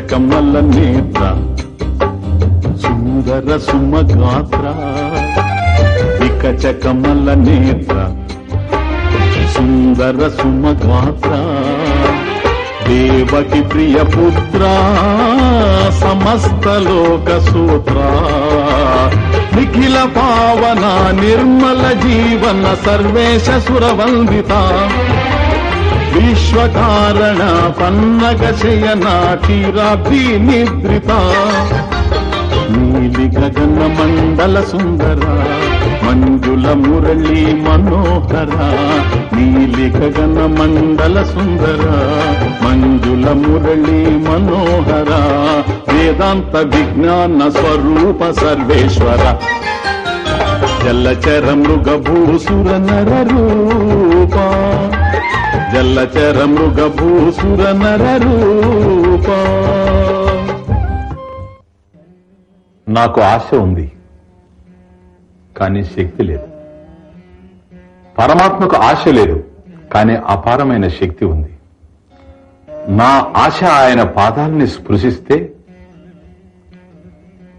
కమల నేత్ర సుందర సుమగాత్ర వికచ కమల నేత్ర సుందర సుమగాత్ర. దేవకి ప్రియ పుత్ర సమస్త లోక సూత్ర. నిఖిల పావన నిర్మల జీవన సర్వేశ సురవందిత. విశ్వకారణ పన్నగ శయన నిద్రిత నీలి గగన మండల సుందర మంజుల మురళి మనోహర నీలి గగన మండల సుందర మంజుల మురళి మనోహర వేదాంత విజ్ఞాన స్వరూప సర్వేశ్వర జల్లచర మృగభూసుర నర రూపా జల్లచర మృగభూసుర నర రూప. నాకు ఆశ ఉంది కానీ శక్తి లేదు. పరమాత్మకు ఆశ లేదు కానీ అపారమైన శక్తి ఉంది. నా ఆశ ఆయన పాదాలని స్పృశిస్తే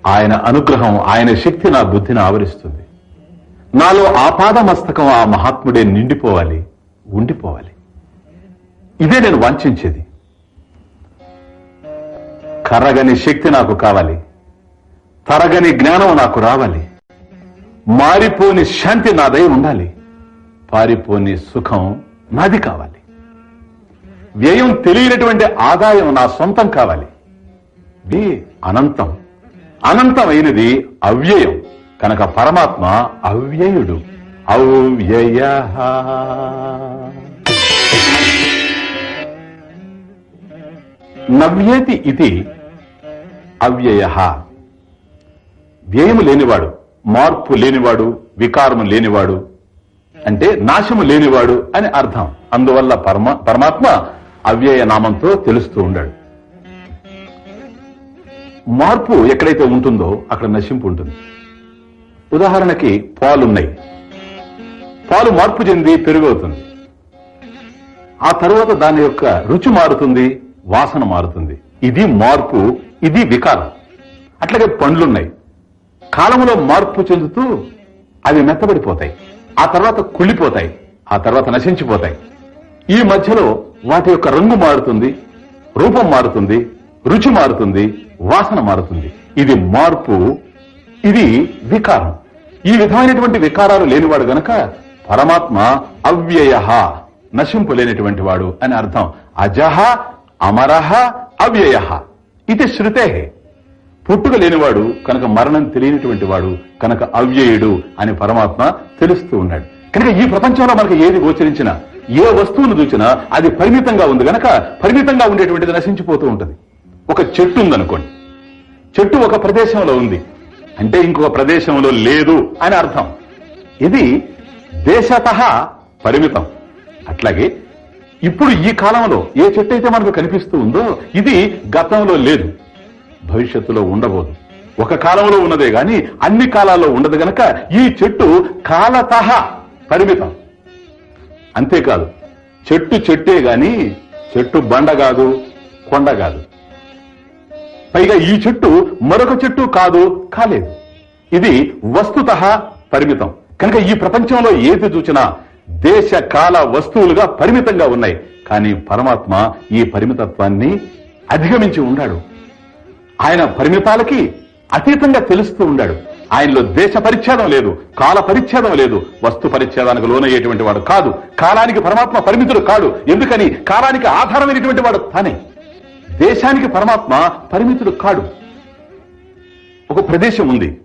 ఆయన అనుగ్రహం ఆయన శక్తి నా బుద్ధిని ఆవరిస్తుంది. నాలో ఆపాద మస్తకం ఆ మహాత్ముడే నిండిపోవాలి ఉండిపోవాలి. ఇదే నేను వాంఛించేది. కరగని శక్తి నాకు కావాలి. తరగని జ్ఞానం నాకు రావాలి. మారిపోని శాంతి నాదై ఉండాలి. పారిపోని సుఖం నాది కావాలి. వ్యయం తెలియనటువంటి ఆదాయం నా సొంతం కావాలి. ఇది అనంతం. అనంతమైనది అవ్యయం. కనుక పరమాత్మ అవ్యయుడు. అవ్యయ. నవ్యేతి ఇది అవ్యయ. వ్యయము లేనివాడు మార్పు లేనివాడు వికారము లేనివాడు అంటే నాశము లేనివాడు అని అర్థం. అందువల్ల పరమ పరమాత్మ అవ్యయ నామంతో తెలుస్తూ ఉండాడు. మార్పు ఎక్కడైతే ఉంటుందో అక్కడ నశింపు ఉంటుంది. ఉదాహరణకి పాలున్నాయి. పాలు మార్పు చెంది పెరుగవుతుంది. ఆ తర్వాత దాని యొక్క రుచి మారుతుంది. వాసన మారుతుంది. ఇది మార్పు ఇది వికారం. అట్లాగే పండ్లున్నాయి. కాలంలో మార్పు చెందుతూ అవి మెత్తబడిపోతాయి. ఆ తర్వాత కుళ్ళిపోతాయి. ఆ తర్వాత నశించిపోతాయి. ఈ మధ్యలో వాటి యొక్క రంగు మారుతుంది రూపం మారుతుంది రుచి మారుతుంది వాసన మారుతుంది. ఇది మార్పు ఇది వికారం. ఈ విధమైనటువంటి వికారాలు లేనివాడు గనక పరమాత్మ అవ్యయ నశింపు లేనటువంటి వాడు అని అర్థం. అజహ అమరహ అవ్యయ. ఇది శృతే. పుట్టుక లేనివాడు కనుక మరణం తెలియనటువంటి వాడు కనుక అవ్యయుడు అని పరమాత్మ తెలుస్తూ ఉన్నాడు. కనుక ఈ ప్రపంచంలో మనకు ఏది గోచరించినా ఏ వస్తువును చూసినా అది పరిమితంగా ఉంది కనుక పరిమితంగా ఉండేటువంటిది నశించిపోతూ ఉంటుంది. ఒక చెట్టు ఉందనుకోండి. చెట్టు ఒక ప్రదేశంలో ఉంది. అంటే ఇంకొక ప్రదేశంలో లేదు అని అర్థం. ఇది దేశత పరిమితం. అట్లాగే ఇప్పుడు ఈ కాలంలో ఏ చెట్టు అయితే మనకు కనిపిస్తూ ఉందో ఇది గతంలో లేదు. భవిష్యత్తులో ఉండబోదు. ఒక కాలంలో ఉన్నదే గాని అన్ని కాలాల్లో ఉండదు గనక ఈ చెట్టు కాలత పరిమితం. అంతేకాదు చెట్టు చెట్టే గాని చెట్టు బండ కాదు కొండ కాదు. పైగా ఈ చెట్టు మరొక చెట్టు కాదు కాలేదు. ఇది వస్తుత పరిమితం. కనుక ఈ ప్రపంచంలో ఏది చూసినా దేశ కాల వస్తువులుగా పరిమితంగా ఉన్నాయి. కానీ పరమాత్మ ఈ పరిమితత్వాన్ని అధిగమించి ఉన్నాడు ఆయన పరిమితాలకి అతీతంగా తెలుస్తూ ఉండాడు. ఆయనలో దేశ పరిచ్ఛేదం లేదు కాల పరిచ్ఛేదం లేదు. వస్తు పరిచ్ఛేదానికి లోనయ్యేటువంటి వాడు కాదు. కాలానికి పరమాత్మ పరిమితుడు కాడు. ఎందుకని? కాలానికి ఆధారమైనటువంటి వాడు తానే. దేశానికి పరమాత్మ పరిమితుడు కాడు. ఒక ప్రదేశం ఉంది.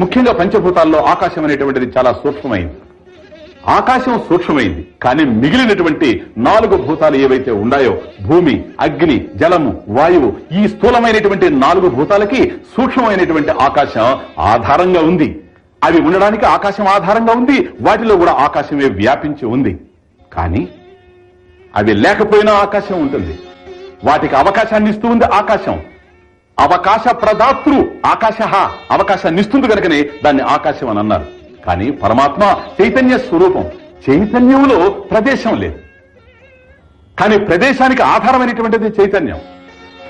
ముఖ్యంగా పంచభూతాల్లో ఆకాశం అనేటువంటిది చాలా సూక్ష్మమైంది. ఆకాశం సూక్ష్మమైంది కానీ మిగిలినటువంటి నాలుగు భూతాలు ఏవైతే ఉన్నాయో భూమి అగ్ని జలము వాయువు ఈ స్థూలమైనటువంటి నాలుగు భూతాలకి సూక్ష్మమైనటువంటి ఆకాశం ఆధారంగా ఉంది. అవి ఉండడానికి ఆకాశం ఆధారంగా ఉంది వాటిలో కూడా ఆకాశమే వ్యాపించి ఉంది. కానీ అవి లేకపోయినా ఆకాశం ఉంటుంది. వాటికి అవకాశాన్ని ఇస్తూ ఉంది ఆకాశం. అవకాశ ప్రదాతృ ఆకాశ అవకాశాన్ని ఇస్తుంది కనుకనే దాన్ని ఆకాశం అని అన్నారు. కానీ పరమాత్మ చైతన్య స్వరూపం చైతన్యంలో ప్రదేశం లేదు. కానీ ప్రదేశానికి ఆధారమైనటువంటిది చైతన్యం.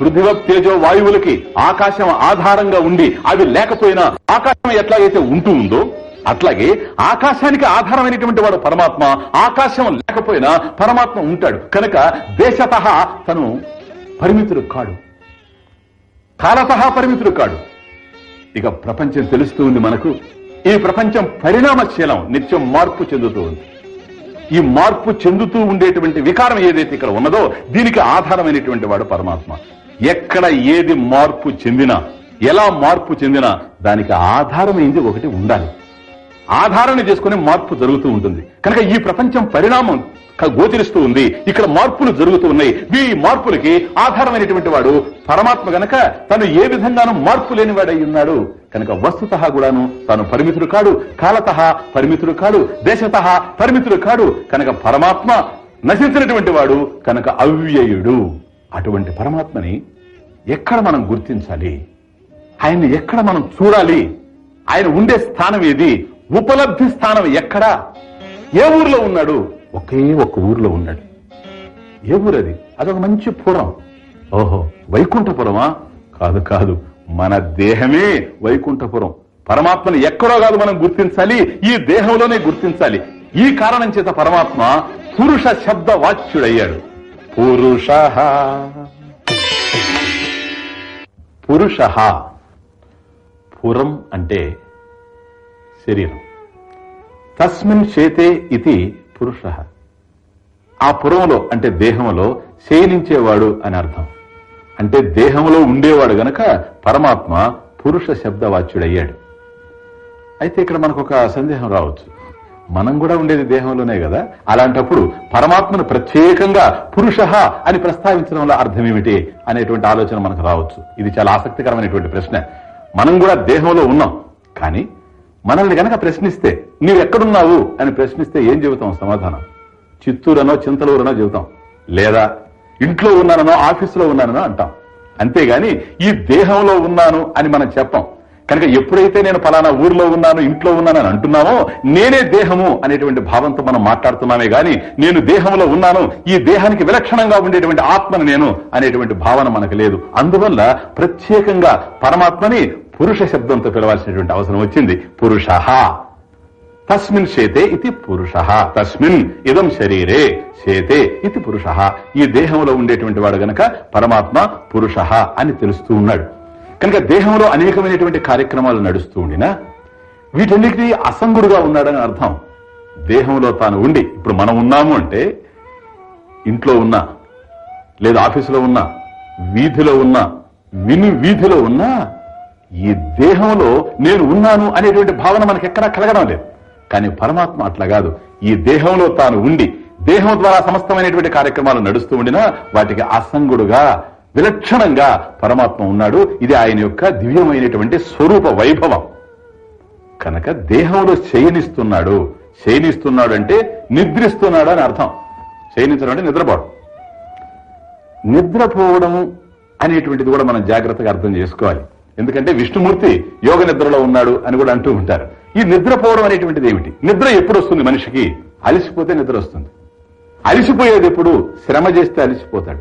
పృథివ తేజో వాయువులకి ఆకాశం ఆధారంగా ఉండి అవి లేకపోయినా ఆకాశం ఎట్లాగైతే ఉంటూ ఉందో అట్లాగే ఆకాశానికి ఆధారమైనటువంటి వాడు పరమాత్మ ఆకాశం లేకపోయినా పరమాత్మ ఉంటాడు. కనుక దేశత తను పరిమితుడు కాడు. కాలత పరిమితుడు కాడు. ఇక ప్రపంచం తెలుస్తూ ఉంది మనకు. ఈ ప్రపంచం పరిణామశీలం నిత్యం మార్పు చెందుతూ ఉంది. ఈ మార్పు చెందుతూ ఉండేటువంటి వికారం ఏదైతే ఇక్కడ ఉన్నదో దీనికి ఆధారమైనటువంటి వాడు పరమాత్మ. ఎక్కడ ఏది మార్పు చెందినా ఎలా మార్పు చెందినా దానికి ఆధారమైంది ఒకటి ఉండాలి. ఆధారాన్ని చేసుకునే మార్పు జరుగుతూ ఉంటుంది. కనుక ఈ ప్రపంచం పరిణామం గోచరిస్తూ ఉంది. ఇక్కడ మార్పులు జరుగుతూ ఉన్నాయి. ఈ మార్పులకి ఆధారమైనటువంటి వాడు పరమాత్మ గనక తను ఏ విధంగానూ మార్పు లేని వాడై ఉన్నాడు. కనుక వస్తుత కూడాను తాను పరిమితుడు కాడు. కాలత పరిమితుడు కాడు. దేశత పరిమితుడు కాడు. కనుక పరమాత్మ నశించినటువంటి వాడు కనుక అవ్యయుడు. అటువంటి పరమాత్మని ఎక్కడ మనం గుర్తించాలి? ఆయన్ని ఎక్కడ మనం చూడాలి? ఆయన ఉండే స్థానం ఏది? ఉపలబ్ధి స్థానం ఎక్కడా? ఏ ఊర్లో ఉన్నాడు? ఒకే ఒక్క ఊర్లో ఉన్నాడు. ఏ ఊరది? అదొక మంచి పురం. ఓహో వైకుంఠపురమా? కాదు కాదు. మన దేహమే వైకుంఠపురం. పరమాత్మని ఎక్కడో కాదు మనం గుర్తించాలి ఈ దేహంలోనే గుర్తించాలి. ఈ కారణం చేత పరమాత్మ పురుష శబ్ద వాచ్యుడయ్యాడు. పురుష. పురుష. పురం అంటే శరీరం. తస్మిన్ శేతే ఇది పురుష. ఆ పురంలో అంటే దేహంలో శయనించేవాడు అని అర్థం. అంటే దేహంలో ఉండేవాడు గనక పరమాత్మ పురుష శబ్దవాచ్యుడయ్యాడు. అయితే ఇక్కడ మనకు ఒక సందేహం రావచ్చు. మనం కూడా ఉండేది దేహంలోనే కదా. అలాంటప్పుడు పరమాత్మను ప్రత్యేకంగా పురుష అని ప్రస్తావించడంలో అర్థం ఏమిటి అనేటువంటి ఆలోచన మనకు రావచ్చు. ఇది చాలా ఆసక్తికరమైనటువంటి ప్రశ్న. మనం కూడా దేహంలో ఉన్నాం. కానీ మనల్ని గనక ప్రశ్నిస్తే నీవు ఎక్కడున్నావు అని ప్రశ్నిస్తే ఏం చెబుతాం సమాధానం? చిత్తూరనో చింతలూరనో చెబుతాం. లేదా ఇంట్లో ఉన్నానో ఆఫీసులో ఉన్నానో అంటాం. అంతేగాని ఈ దేహంలో ఉన్నాను అని మనం చెప్పం. కనుక ఎప్పుడైతే నేను ఫలానా ఊర్లో ఉన్నాను ఇంట్లో ఉన్నాను అని అంటున్నామో నేనే దేహము అనేటువంటి భావంతో మనం మాట్లాడుతున్నామే గాని నేను దేహంలో ఉన్నాను ఈ దేహానికి విలక్షణంగా ఉండేటువంటి ఆత్మను నేను అనేటువంటి భావన మనకు లేదు. అందువల్ల ప్రత్యేకంగా పరమాత్మని పురుష శబ్దంతో పిలవాల్సినటువంటి అవసరం వచ్చింది. పురుష. తస్మిన్ శేతే ఇది పురుష. తస్మిన్ ఇదం శరీరే శేతే ఇది పురుష. ఈ దేహంలో ఉండేటువంటి వాడు గనక పరమాత్మ పురుష అని తెలుస్తూ ఉన్నాడు. కనుక దేహంలో అనేకమైనటువంటి కార్యక్రమాలు నడుస్తూ ఉండినా వీటన్నిటికీ అసంగుడుగా ఉన్నాడని అర్థం. దేహంలో తాను ఉండి ఇప్పుడు మనం ఉన్నాము అంటే ఇంట్లో ఉన్నా లేదా ఆఫీసులో ఉన్నా వీధిలో ఉన్నా విని వీధిలో ఉన్నా ఈ దేహంలో నేను ఉన్నాను అనేటువంటి భావన మనకి ఎక్కడా కలగడం లేదు. కానీ పరమాత్మ అట్లా కాదు. ఈ దేహంలో తాను ఉండి దేహం ద్వారా సమస్తమైనటువంటి కార్యక్రమాలు నడుస్తూ ఉండినా వాటికి అసంగుడుగా విలక్షణంగా పరమాత్మ ఉన్నాడు. ఇది ఆయన యొక్క దివ్యమైనటువంటి స్వరూప వైభవం. కనుక దేహంలో శయనిస్తున్నాడు. శయనిస్తున్నాడు అంటే నిద్రిస్తున్నాడు అని అర్థం. శయనించడం అంటే నిద్రపోవడం. నిద్రపోవడం అనేటువంటిది కూడా మనం జాగ్రత్తగా అర్థం చేసుకోవాలి. ఎందుకంటే విష్ణుమూర్తి యోగ నిద్రలో ఉన్నాడు అని కూడా అంటూ ఉంటారు. ఈ నిద్రపోవడం అనేటువంటిది ఏమిటి? నిద్ర ఎప్పుడు వస్తుంది మనిషికి? అలిసిపోతే నిద్ర వస్తుంది. అలిసిపోయేది ఎప్పుడు? శ్రమ చేస్తే అలిసిపోతాడు.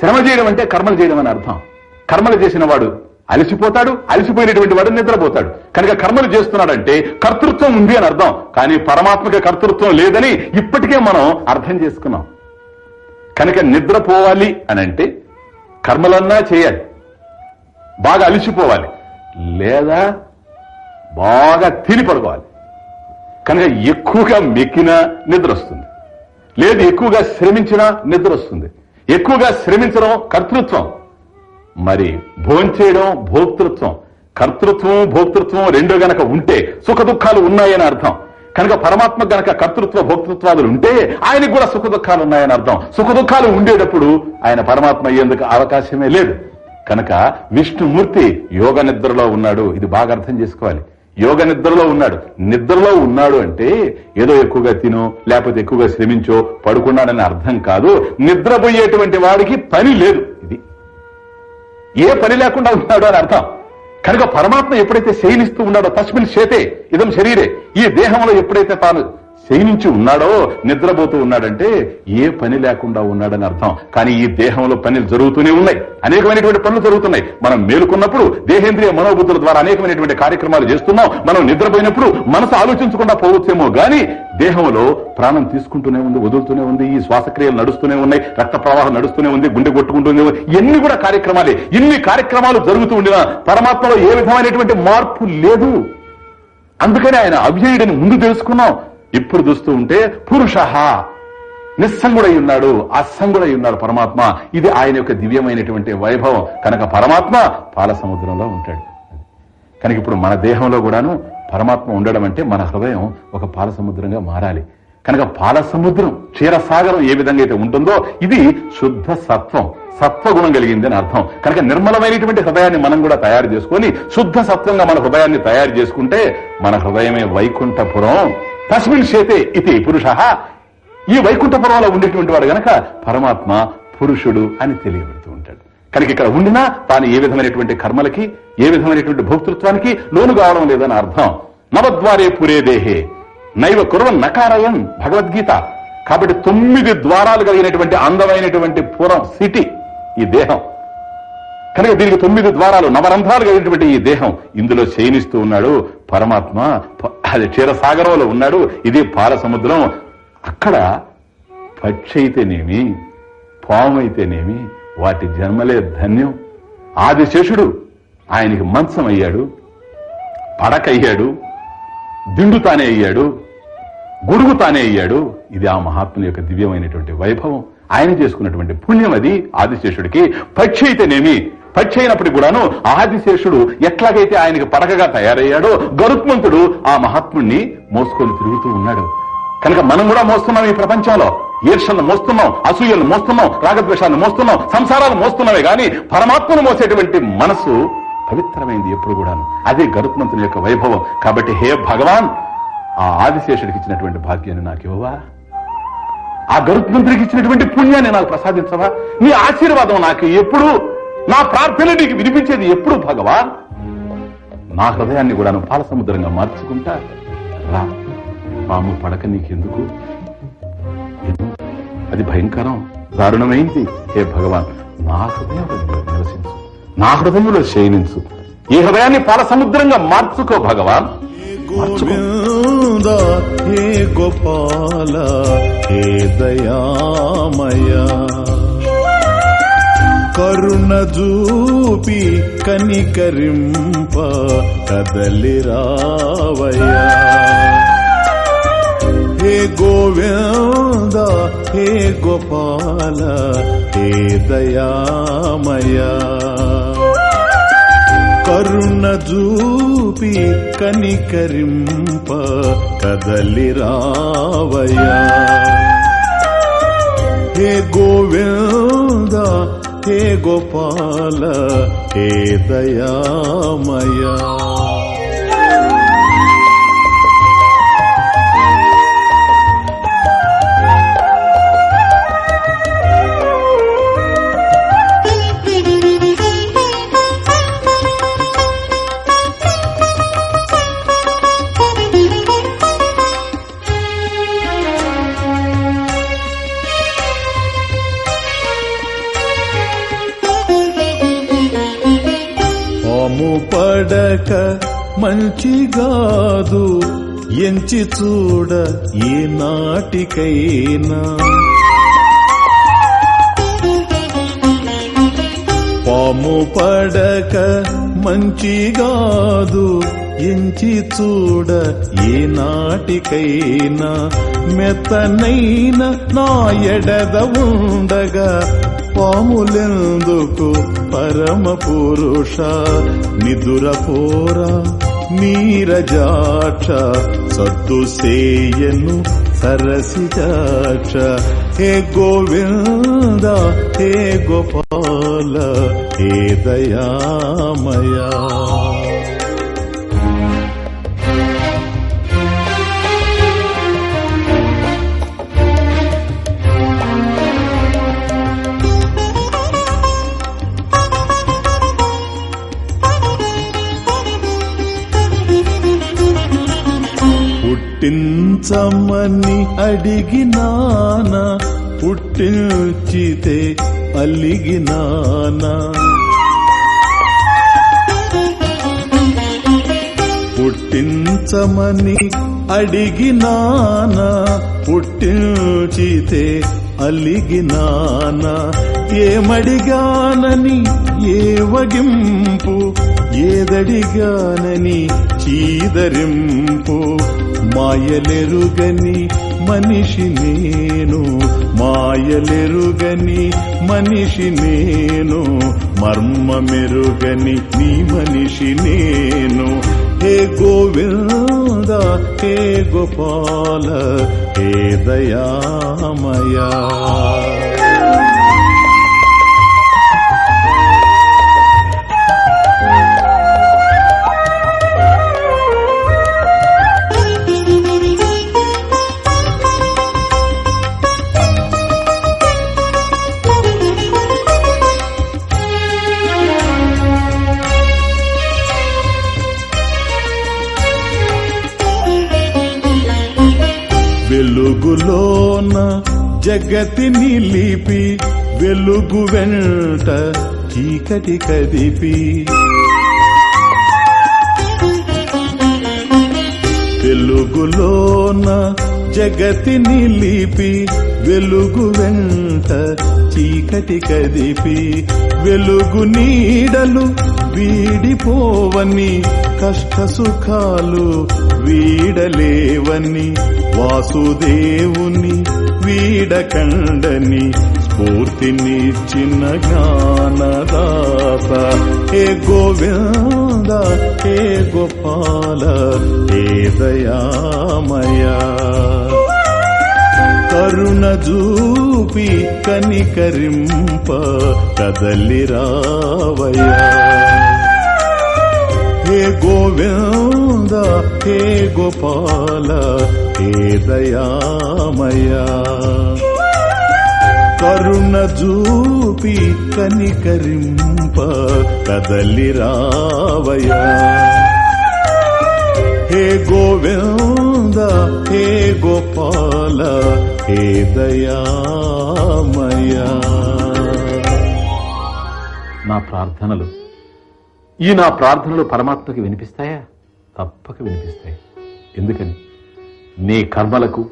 శ్రమ చేయడం అంటే కర్మలు చేయడం అని అర్థం. కర్మలు చేసిన వాడు అలసిపోతాడు అలసిపోయినటువంటి వాడు నిద్రపోతాడు. కనుక కర్మలు చేస్తున్నాడంటే కర్తృత్వం ఉంది అని అర్థం. కానీ పరమాత్మక కర్తృత్వం లేదని ఇప్పటికే మనం అర్థం చేసుకున్నాం. కనుక నిద్రపోవాలి అని అంటే కర్మలన్నా చేయాలి. బాగా అలిసిపోవాలి. లేదా బాగా తిని పడుకోవాలి. కనుక ఎక్కువగా మెక్కినా నిద్ర వస్తుంది లేదు ఎక్కువగా శ్రమించినా నిద్ర వస్తుంది ఎక్కువగా శ్రమించడం కర్తృత్వం. మరి భోంచేయడం భోక్తృత్వం. కర్తృత్వం భోక్తృత్వం రెండో గనక ఉంటే సుఖ దుఃఖాలు ఉన్నాయని అర్థం. కనుక పరమాత్మ గనక కర్తృత్వ భోక్తృత్వాలు ఉంటే ఆయనకు కూడా సుఖ దుఃఖాలు ఉన్నాయని అర్థం. సుఖ దుఃఖాలు ఉండేటప్పుడు ఆయన పరమాత్మ అయ్యేందుకు అవకాశమే లేదు. కనుక విష్ణుమూర్తి యోగ నిద్రలో ఉన్నాడు. ఇది బాగా అర్థం చేసుకోవాలి. యోగ నిద్రలో ఉన్నాడు. నిద్రలో ఉన్నాడు అంటే ఏదో ఎక్కువగా తినో లేకపోతే ఎక్కువగా శ్రమించో పడుకున్నాడని అర్థం కాదు. నిద్రపోయేటువంటి వాడికి పని లేదు ఇది. ఏ పని లేకుండా ఉన్నాడు అని అర్థం. కనుక పరమాత్మ ఎప్పుడైతే శయనిస్తూ ఉన్నాడో తస్మిన్ చేతే ఇదం శరీరే. ఈ దేహంలో ఎప్పుడైతే తాను శయనించి ఉన్నాడో నిద్రపోతూ ఉన్నాడంటే ఏ పని లేకుండా ఉన్నాడని అర్థం. కానీ ఈ దేహంలో పనులు జరుగుతూనే ఉన్నాయి. అనేకమైనటువంటి పనులు జరుగుతున్నాయి. మనం మేలుకున్నప్పుడు దేహేంద్రియ మనోబుద్ధుల ద్వారా అనేకమైనటువంటి కార్యక్రమాలు చేస్తున్నాం. మనం నిద్రపోయినప్పుడు మనసు ఆలోచించకుండా పోవచ్చేమో గాని దేహంలో ప్రాణం తీసుకుంటూనే ఉంది వదులుతూనే ఉంది ఈ శ్వాసక్రియలు నడుస్తూనే ఉన్నాయి రక్త ప్రవాహం నడుస్తూనే ఉంది గుండె కొట్టుకుంటూనే ఉంది. ఇన్ని కూడా కార్యక్రమాలే ఇన్ని కార్యక్రమాలు జరుగుతూ ఉండినా పరమాత్మలో ఏ విధమైనటువంటి మార్పు లేదు. అందుకని ఆయన అవ్యయుడిని ముందు తెలుసుకున్నాం. ఇప్పుడు చూస్తూ ఉంటే పురుష. నిస్సంగుడై ఉన్నాడు అసంగుడై ఉన్నాడు పరమాత్మ. ఇది ఆయన యొక్క దివ్యమైనటువంటి వైభవం. కనుక పరమాత్మ పాల సముద్రంలో ఉంటాడు. కనుక ఇప్పుడు మన దేహంలో కూడాను పరమాత్మ ఉండడం అంటే మన హృదయం ఒక పాల సముద్రంగా మారాలి. కనుక పాల సముద్రం క్షీరసాగరం ఏ విధంగా అయితే ఉంటుందో ఇది శుద్ధ సత్వం సత్వగుణం కలిగింది అని అర్థం. కనుక నిర్మలమైనటువంటి హృదయాన్ని మనం కూడా తయారు చేసుకొని శుద్ధ సత్వంగా మన హృదయాన్ని తయారు చేసుకుంటే మన హృదయమే వైకుంఠపురం. తస్మిన్ చేతే ఇది పురుష. ఈ వైకుంఠపురంలో ఉండేటువంటి వాడు గనక పరమాత్మ పురుషుడు అని తెలియబడుతూ ఉంటాడు. కనుక ఇక్కడ ఉండినా తాను ఏ విధమైనటువంటి కర్మలకి ఏ విధమైనటువంటి భోక్తృత్వానికి లోను కావడం లేదని అర్థం. నవద్వారే పురే దేహే. నైవ కురవన్ నకారయన్ భగవద్గీత. కాబట్టి తొమ్మిది ద్వారాలు కలిగినటువంటి అందమైనటువంటి పురం సిటీ ఈ దేహం. కనుక దీనికి తొమ్మిది ద్వారాలు నవరంధ్రాలు కలిగినటువంటి ఈ దేహం. ఇందులో శయనిస్తూ ఉన్నాడు పరమాత్మ. అది క్షీరసాగరంలో ఉన్నాడు. ఇది పాల సముద్రం అక్కడ పక్షి అయితేనేమి పాము అయితేనేమి వాటి జన్మలే ధన్యం. ఆదిశేషుడు ఆయనకి మంచం అయ్యాడు పడకయ్యాడు దిండు తానే అయ్యాడు గొడుగు తానే అయ్యాడు. ఇది ఆ మహాత్ముని యొక్క దివ్యమైనటువంటి వైభవం. ఆయన చేసుకున్నటువంటి పుణ్యం అది ఆదిశేషుడికి. పక్షి అయితేనేమి పక్షి అయినప్పటికి కూడాను ఆదిశేషుడు ఎట్లాగైతే ఆయనకి పడకగా తయారయ్యాడో గరుత్మంతుడు ఆ మహాత్ముణ్ణి మోసుకొని తిరుగుతూ ఉన్నాడు. కనుక మనం కూడా మోస్తున్నాం ఈ ప్రపంచంలో. ఈర్షలను మోస్తున్నాం అసూయలను మోస్తున్నాం రాగద్వేషాలను మోస్తున్నాం సంసారాలు మోస్తున్నామే గాని పరమాత్మను మోసేటువంటి మనసు పవిత్రమైంది ఎప్పుడు కూడాను. అదే గరుత్మంతుని యొక్క వైభవం. కాబట్టి హే భగవాన్ ఆ ఆదిశేషుడికి ఇచ్చినటువంటి భాగ్యాన్ని నాకు ఇవ్వవా? ఆ గరుత్మంతుడికి ఇచ్చినటువంటి పుణ్యాన్ని నాకు ప్రసాదించవా? నీ ఆశీర్వాదం నాకు ఎప్పుడు? నా ప్రార్థన నీకు వినిపించేది ఎప్పుడు భగవా నా హృదయాన్ని కూడా పాల సముద్రంగా మార్చుకుంటా రా. పాము పడక నీకెందుకు? అది భయంకరం. దారుణమైంది ఏ భగవాన్ నా హృదయంలో నివసించు. నా హృదయంలో శయనించు ఈ హృదయాన్ని పాల సముద్రంగా మార్చుకో భగవాన్. గోవింద హే గోపాల హే దయామయ. కరుణ చూపి కనికరింప కదలి రావయ హే గోవింద హే గోపాల హే దయామయా. కరుణ చూపి కనికరింప కదలి రావయ్యా. హే గోవింద హే గోపాల హే దయామయా పడక మంచిగాదు ఎంచి చూడ ఏ నాటికైనా. పాము పడక మంచిగాదు ఎంచి చూడ ఏ నాటికైనా. మెత్తనైన నా ఎడద ఉండగా పాములెందుకు పరమ పురుష నిదుర పోరా నీరజాక్ష సద్దు సేయను సరసిజాక్ష. హే గోవింద హే గోపాల హే దయామయా. పుట్టించమని అడిగినానా పుట్టించితే అలిగినానా. పుట్టించమని అడిగినానా పుట్టించితే అలిగినానా. ఏమడిగానని ఏ వగింపు ఏదడిగానని చీదరింపు మాయలెరుగని మనిషి నేను మాయలెరుగని మనిషి నేను మర్మమెరుగని నీ మనిషి నేను. హే గోవింద హే గోపాల హే దయామయా. వెలుగులోన జగతి నిలిపి వెలుగు వెంట చీకటి కదిపి. వెలుగులోన జగతి నిలిపి వెలుగు వెంట చీకటి కదిపి. వెలుగు నీడలు వీడిపోవని కష్ట సుఖాలు వీడలేవని వాసుదేవుని వీడకండని స్ఫూర్తినిచ్చిన జ్ఞానదాత. ఏ గోవింద ఏ గోపాల ఏ దయామయ. కరుణ జూపి కనికరింప కదలి రావయ్యా. హే గోవింద హే గోపాల హే దయామయా? కరుణ జూపి కనికరింప కదలి రావయ్యా. హే గోవింద హే గోపాల హే దయామయా. నా ప్రార్థనలు ఈ నా ప్రార్థనలు పరమాత్మకి వినిపిస్తాయా? తప్పక వినిపిస్తాయి. ఎందుకని? నీ కర్మలకు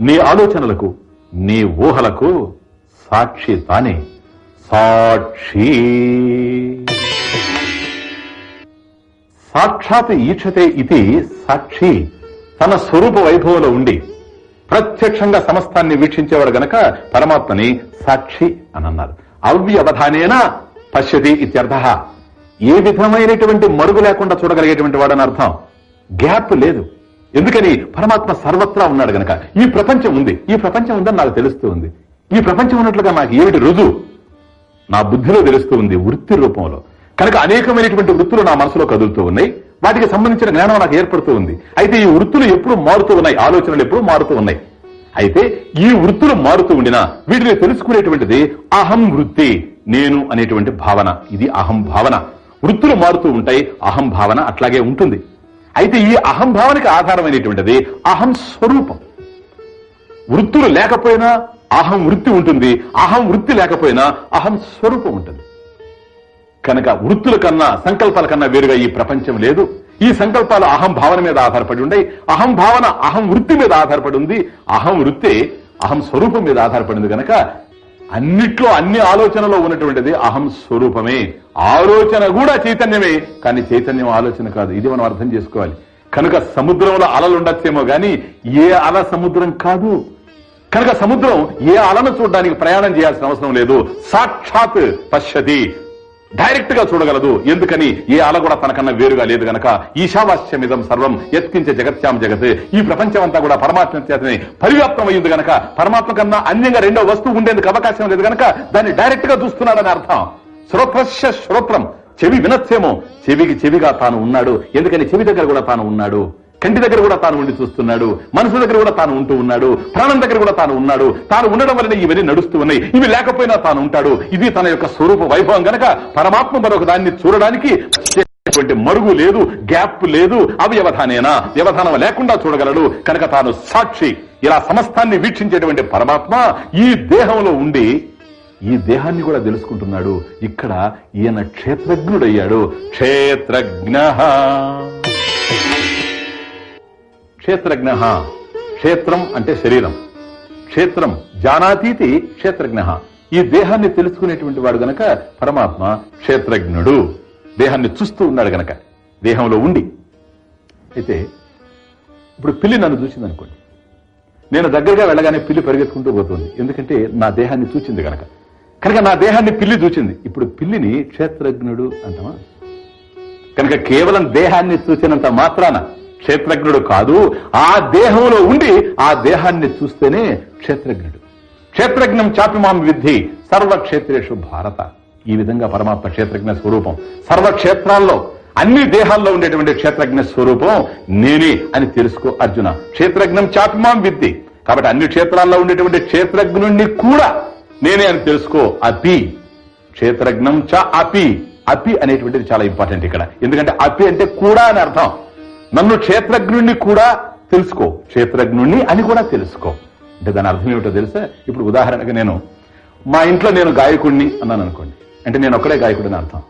నీ ఆలోచనలకు నీ ఊహలకు సాక్షి తానే. సాక్షి. సాక్షాత్ ఈక్షతే ఇది సాక్షి. తన స్వరూప వైభవంలో ఉండి ప్రత్యక్షంగా సమస్తాన్ని వీక్షించేవాడు గనక పరమాత్మని సాక్షి అని అన్నారు అవ్యవధానేన పశ్యతి ఇత్యర్థ. ఏ విధమైనటువంటి మరుగు లేకుండా చూడగలిగేటువంటి వాడని అర్థం? గ్యాప్ లేదు. ఎందుకని పరమాత్మ సర్వత్రా ఉన్నాడు గనక. ఈ ప్రపంచం ఉంది. ఈ ప్రపంచం ఉందని నాకు తెలుస్తూ ఉంది. ఈ ప్రపంచం ఉన్నట్లుగా నాకు ఏమిటి రుజువు? నా బుద్ధిలో తెలుస్తూ ఉంది వృత్తి రూపంలో. కనుక అనేకమైనటువంటి వృత్తులు నా మనసులో కదులుతూ ఉన్నాయి. వాటికి సంబంధించిన జ్ఞానం నాకు ఏర్పడుతూ ఉంది. అయితే ఈ వృత్తులు ఎప్పుడు మారుతూ ఉన్నాయి. ఆలోచనలు ఎప్పుడు మారుతూ ఉన్నాయి. అయితే ఈ వృత్తులు మారుతూ ఉండినా వీటిని తెలుసుకునేటువంటిది అహం వృత్తి నేను అనేటువంటి భావన. ఇది అహం భావన. వృత్తులు మారుతూ ఉంటాయి. అహం భావన అట్లాగే ఉంటుంది. అయితే ఈ అహం భావనకి ఆధారమైనటువంటిది అహం స్వరూపం. వృత్తులు లేకపోయినా అహం వృత్తి ఉంటుంది అహం వృత్తి లేకపోయినా అహం స్వరూపం ఉంటుంది. కనుక వృత్తుల కన్నా సంకల్పాల కన్నా వేరుగా ఈ ప్రపంచం లేదు. ఈ సంకల్పాలు అహం భావన మీద ఆధారపడి ఉన్నాయి అహం భావన అహం వృత్తి మీద ఆధారపడి ఉంది. అహం వృత్తి అహం స్వరూపం మీద ఆధారపడింది కనుక అన్నిట్లో అన్ని ఆలోచనలో ఉన్నటువంటిది అహం స్వరూపమే. ఆలోచన కూడా చైతన్యమే కానీ చైతన్యం ఆలోచన కాదు. ఇది మనం అర్థం చేసుకోవాలి. కనుక సముద్రంలో అలలు ఉండొచ్చేమో గాని ఏ అల సముద్రం కాదు. కనుక సముద్రం ఏ అలను చూడడానికి ప్రయాణం చేయాల్సిన అవసరం లేదు. సాక్షాత్ పశ్యతి. డైరెక్ట్గా చూడగలదు. ఎందుకని? ఏ అల కూడా తనకన్నా వేరుగా లేదు గనక. ఈశావాస్యమిదం సర్వం ఎత్కించే జగత్యాం జగత్. ఈ ప్రపంచం అంతా కూడా పరమాత్మ చేతనే పరివ్యాప్తం అయ్యింది గనక. పరమాత్మ కన్నా అన్యంగా రెండో వస్తువు ఉండేందుకు అవకాశం లేదు గనక దాన్ని డైరెక్ట్గా చూస్తున్నాడని అర్థం. శ్రోత్రస్య శ్రోత్రం. చెవి వినత్సేమో చెవికి చెవిగా తాను ఉన్నాడు. ఎందుకని? చెవి దగ్గర కూడా తాను ఉన్నాడు. కంటి దగ్గర కూడా తాను ఉండి చూస్తున్నాడు మనసు దగ్గర కూడా తాను ఉంటూ ఉన్నాడు ప్రాణం దగ్గర కూడా తాను ఉన్నాడు తాను ఉండడం వల్లనే ఇవన్నీ నడుస్తూ ఉన్నాయి. ఇవి లేకపోయినా తాను ఉంటాడు. ఇది తన యొక్క స్వరూప వైభవం గనక పరమాత్మ మరొక దాన్ని చూడడానికి మరుగు లేదు గ్యాప్ లేదు అవ్యవధానేనా? వ్యవధానం లేకుండా చూడగలడు. కనుక తాను సాక్షి. ఇలా సమస్తాన్ని వీక్షించేటువంటి పరమాత్మ ఈ దేహంలో ఉండి ఈ దేహాన్ని కూడా తెలుసుకుంటున్నాడు. ఇక్కడ ఈయన క్షేత్రజ్ఞుడయ్యాడు. క్షేత్రజ్ఞ. క్షేత్రజ్ఞ. క్షేత్రం అంటే శరీరం. క్షేత్రం జానాతీతి క్షేత్రజ్ఞ. ఈ దేహాన్ని తెలుసుకునేటువంటి వాడు గనక పరమాత్మ క్షేత్రజ్ఞుడు. దేహాన్ని చూస్తూ ఉన్నాడు గనక. దేహంలో ఉండి. అయితే ఇప్పుడు పిల్లి నన్ను చూసింది అనుకోండి నేను దగ్గరగా వెళ్ళగానే పిల్లి పరిగెత్తుకుంటూ పోతుంది. ఎందుకంటే నా దేహాన్ని చూచింది గనక. కనుక నా దేహాన్ని పిల్లి చూచింది. ఇప్పుడు పిల్లిని క్షేత్రజ్ఞుడు అంటామా? కనుక కేవలం దేహాన్ని చూసినంత మాత్రాన క్షేత్రజ్ఞుడు కాదు ఆ దేహంలో ఉండి ఆ దేహాన్ని చూస్తేనే క్షేత్రజ్ఞుడు. క్షేత్రజ్ఞం చాపిమాం విద్ధి సర్వక్షేత్రేషు భారత. ఈ విధంగా పరమాత్మ క్షేత్రజ్ఞ స్వరూపం. సర్వక్షేత్రాల్లో అన్ని దేహాల్లో ఉండేటువంటి క్షేత్రజ్ఞ స్వరూపం నేనే అని తెలుసుకో అర్జున. క్షేత్రజ్ఞం చాపిమాం విద్ధి. కాబట్టి అన్ని క్షేత్రాల్లో ఉండేటువంటి క్షేత్రజ్ఞుణ్ణి కూడా నేనే అని తెలుసుకో అపి. క్షేత్రజ్ఞం చ అపి. అపి అనేటువంటిది చాలా ఇంపార్టెంట్ ఇక్కడ. ఎందుకంటే అపి అంటే కూడా అని అర్థం. నన్ను క్షేత్రజ్ఞుణ్ణి కూడా తెలుసుకో. క్షేత్రజ్ఞుణ్ణి అని కూడా తెలుసుకో. అంటే దాని అర్థం ఏమిటో తెలుసా? ఇప్పుడు ఉదాహరణకు నేను మా ఇంట్లో నేను గాయకుడిని అన్నాను అనుకోండి అంటే నేను ఒక్కడే గాయకుడిని అర్థం.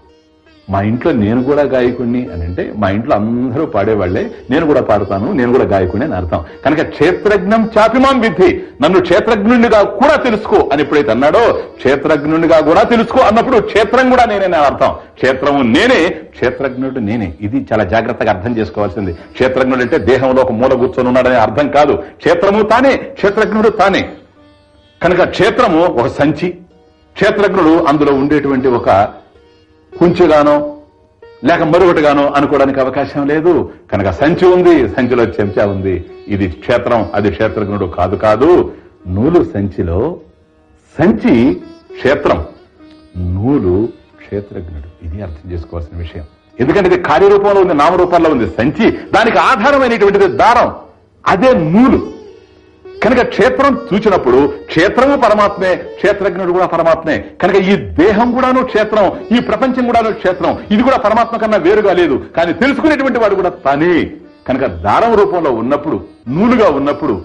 మా ఇంట్లో నేను కూడా గాయకుడిని అని అంటే మా ఇంట్లో అందరూ పాడేవాళ్ళే నేను కూడా పాడతాను నేను కూడా గాయకుడిని అని అర్థం. కనుక క్షేత్రజ్ఞం చాపిమాం విద్ధి. నన్ను క్షేత్రజ్ఞుడిగా కూడా తెలుసుకో అని ఎప్పుడైతే అన్నాడో క్షేత్రజ్ఞుడిగా కూడా తెలుసుకో అన్నప్పుడు క్షేత్రం కూడా నేనే అర్థం. క్షేత్రము నేనే క్షేత్రజ్ఞుడు నేనే. ఇది చాలా జాగ్రత్తగా అర్థం చేసుకోవాల్సింది. క్షేత్రజ్ఞుడు అంటే దేహంలో ఒక మూల కూర్చొని ఉన్నాడనే అర్థం కాదు. క్షేత్రము తానే క్షేత్రజ్ఞుడు తానే. కనుక క్షేత్రము ఒక సంచి. క్షేత్రజ్ఞుడు అందులో ఉండేటువంటి ఒక కుంచుగానో లేక మరొకటిగానో అనుకోవడానికి అవకాశం లేదు. కనుక సంచి ఉంది సంచిలో చెంచా ఉంది. ఇది క్షేత్రం అది క్షేత్రజ్ఞుడు కాదు కాదు నూలు సంచిలో సంచి క్షేత్రం నూలు క్షేత్రజ్ఞుడు. ఇది అర్థం చేసుకోవాల్సిన విషయం. ఎందుకంటే ఇది కార్యరూపంలో ఉంది నామరూపంలో ఉంది. సంచి దానికి ఆధారమైనటువంటిది దారం అదే నూలు. కనుక క్షేత్రం చూచినప్పుడు క్షేత్రము పరమాత్మే క్షేత్రజ్ఞుడు కూడా పరమాత్మే. కనుక ఈ దేహం కూడాను క్షేత్రం ఈ ప్రపంచం కూడాను క్షేత్రం. ఇది కూడా పరమాత్మ కన్నా వేరుగా లేదు. కానీ తెలుసుకునేటువంటి వాడు కూడా తనే. కనుక దారం రూపంలో ఉన్నప్పుడు నూలుగా ఉన్నప్పుడు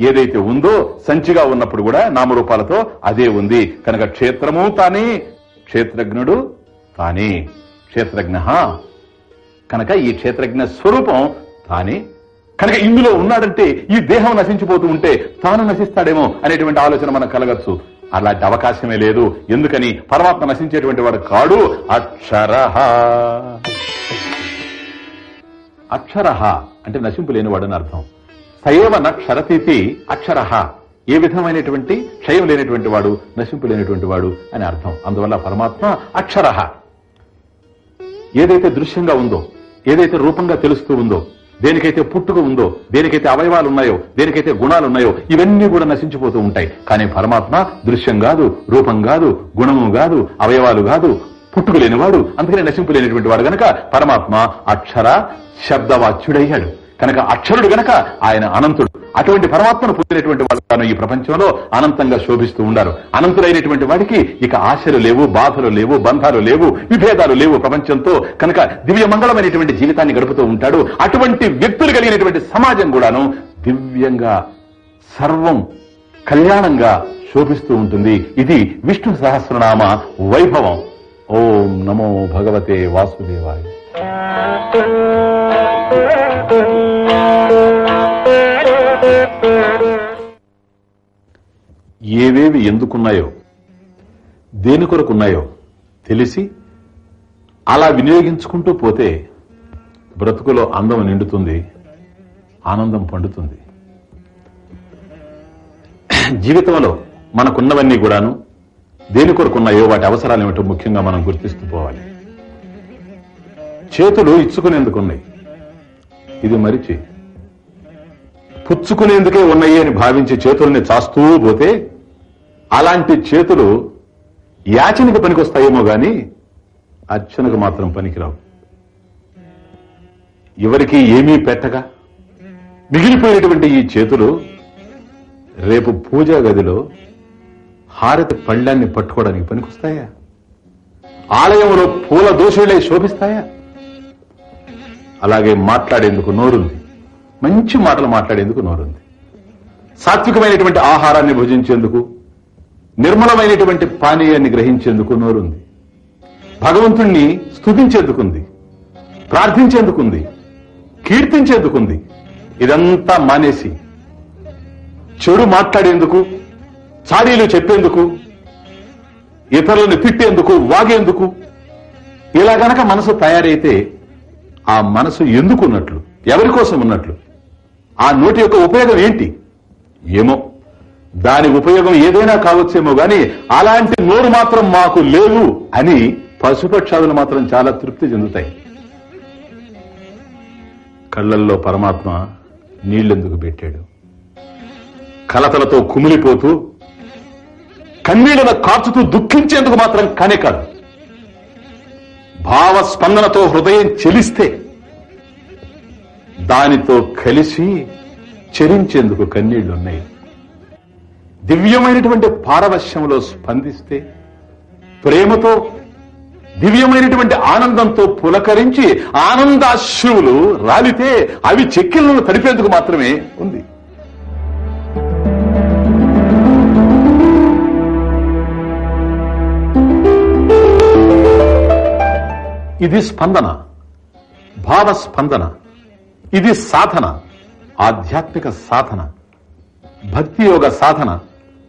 ఏదైతే ఉందో సంచిగా ఉన్నప్పుడు కూడా నామరూపాలతో అదే ఉంది. కనుక క్షేత్రము తానే క్షేత్రజ్ఞుడు తానే. క్షేత్రజ్ఞ. కనుక ఈ క్షేత్రజ్ఞ స్వరూపం తానే. కనుక ఇందులో ఉన్నాడంటే ఈ దేహం నశించిపోతూ ఉంటే తాను నశిస్తాడేమో అనేటువంటి ఆలోచన మనకు కలగచ్చు. అలాంటి అవకాశమే లేదు. ఎందుకని? పరమాత్మ నశించేటువంటి వాడు కాడు. అక్షర అక్షర అంటే నశింపు లేనివాడు అని అర్థం. సయవ నక్షరతిథి అక్షర ఏ విధమైనటువంటి క్షయం లేనటువంటి వాడు నశింపు లేనటువంటి వాడు అని అర్థం. అందువల్ల పరమాత్మ అక్షర ఏదైతే దృశ్యంగా ఉందో ఏదైతే రూపంగా తెలుస్తూ ఉందో దేనికైతే పుట్టుక ఉందో దేనికైతే అవయవాలు ఉన్నాయో దేనికైతే గుణాలు ఉన్నాయో ఇవన్నీ కూడా నశించిపోతూ ఉంటాయి. కానీ పరమాత్మ దృశ్యం కాదు రూపం కాదు గుణము కాదు అవయవాలు కాదు పుట్టుక లేనివాడు అందుకనే నశింపు లేనిటువంటి వాడు గనక పరమాత్మ అక్షర శబ్దవాచ్యుడయ్యాడు. కనుక అక్షరుడు గనక ఆయన అనంతుడు. అటువంటి పరమాత్మను పొందినటువంటి వాళ్ళు ఈ ప్రపంచంలో అనంతంగా శోభిస్తూ ఉండారు. అనంతులైనటువంటి వాడికి ఇక ఆశలు లేవు బాధలు లేవు బంధాలు లేవు విభేదాలు లేవు ప్రపంచంతో. కనుక దివ్య మంగళమైనటువంటి జీవితాన్ని గడుపుతూ ఉంటాడు. అటువంటి వ్యక్తులు కలిగినటువంటి సమాజం కూడాను దివ్యంగా సర్వం కళ్యాణంగా శోభిస్తూ ఉంటుంది. ఇది విష్ణు సహస్రనామ వైభవం. ఓం నమో భగవతే వాసుదేవాయ. ఏవేవి ఎందుకున్నాయో దేని కొరకున్నాయో తెలిసి అలా వినియోగించుకుంటూ పోతే బ్రతుకులో అందం నిండుతుంది ఆనందం పండుతుంది. జీవితంలో మనకున్నవన్నీ కూడాను దేని కొరకున్నాయో వాటి అవసరాలు ఏమిటో ముఖ్యంగా మనం గుర్తిస్తూ పోవాలి. చేతులు ఇచ్చుకునేందుకున్నాయి. ఇది మరిచి పుచ్చుకునేందుకే ఉన్నాయి అని భావించి చేతుల్ని చాస్తూ పోతే అలాంటి చేతులు యాచనకు పనికొస్తాయేమో గాని అర్చనకు మాత్రం పనికిరావు. ఎవరికి ఏమీ పెట్టగా మిగిలిపోయినటువంటి ఈ చేతులు రేపు పూజా గదిలో హారతి పళ్ళాన్ని పట్టుకోవడానికి పనికొస్తాయా? ఆలయంలో పూల దోషులే శోభిస్తాయా? అలాగే మాట్లాడేందుకు నోరుంది. మంచి మాటలు మాట్లాడేందుకు నోరుంది. సాత్వికమైనటువంటి ఆహారాన్ని భుజించేందుకు నిర్మలమైనటువంటి పానీయాన్ని గ్రహించేందుకు నోరుంది. భగవంతుణ్ణి స్తుతించేందుకుంది ప్రార్థించేందుకుంది కీర్తించేందుకుంది. ఇదంతా మానేసి చెడు మాట్లాడేందుకు చాడీలు చెప్పేందుకు ఇతరులను తిట్టేందుకు వాగేందుకు ఇలా గనక మనసు తయారైతే ఆ మనసు ఎందుకున్నట్లు ఎవరి కోసం ఉన్నట్లు ఆ నోటి యొక్క ఉపయోగం ఏంటి? ఏమో. దాని ఉపయోగం ఏదైనా కావచ్చేమో గాని అలాంటి నోరు మాత్రం మాకు లేవు అని పశుపక్షాదులు మాత్రం చాలా తృప్తి చెందుతాయి. కళ్ళల్లో పరమాత్మ నీళ్ళెందుకు పెట్టాడు? కలతలతో కుమిలిపోతూ కన్నీళ్ళను కార్చుతూ దుఃఖించేందుకు మాత్రం కానే కాదు. భావస్పందనతో హృదయం చెలిస్తే దానితో కలిసి చరించేందుకు కన్నీళ్ళున్నాయి. దివ్యమైనటువంటి పారవశ్యంలో స్పందిస్తే ప్రేమతో దివ్యమైనటువంటి ఆనందంతో పులకరించి ఆనందాశ్రువులు రాలితే అవి చెక్కిలను తడిపేందుకు మాత్రమే ఉంది. ఇది స్పందన భావ స్పందన ఇది సాధన ఆధ్యాత్మిక సాధన భక్తి యోగ సాధన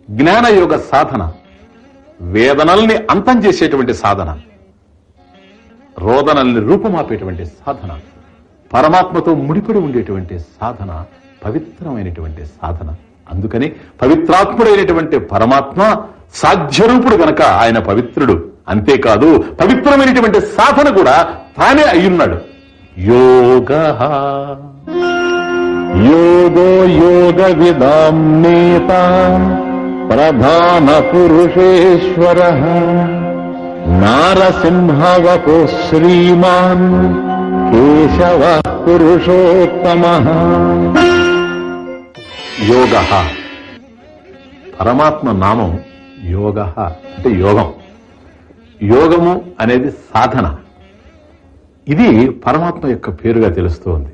జ్ఞానయోగ సాధన వేదనల్ని అంతం చేసేటువంటి సాధన రోదనల్ని రూపమాపేటువంటి సాధన పరమాత్మతో ముడిపడి ఉండేటువంటి సాధన పవిత్రమైనటువంటి సాధన. అందుకని పవిత్రాత్ముడైనటువంటి పరమాత్మ సాధ్యరూపుడు గనక ఆయన పవిత్రుడు. అంతేకాదు పవిత్రమైనటువంటి సాధన కూడా తానే అయ్యున్నాడు. యోగ యోగో యోగ విదాం నేత ప్రధాన పురుషేశ్వర నారసింహవపు శ్రీమాన్ కేశవ పురుషోత్తమ యోగ పరమాత్మ నామం యోగ అంటే యోగం. యోగము అనేది సాధన. ఇది పరమాత్మ యొక్క పేరుగా తెలుస్తోంది.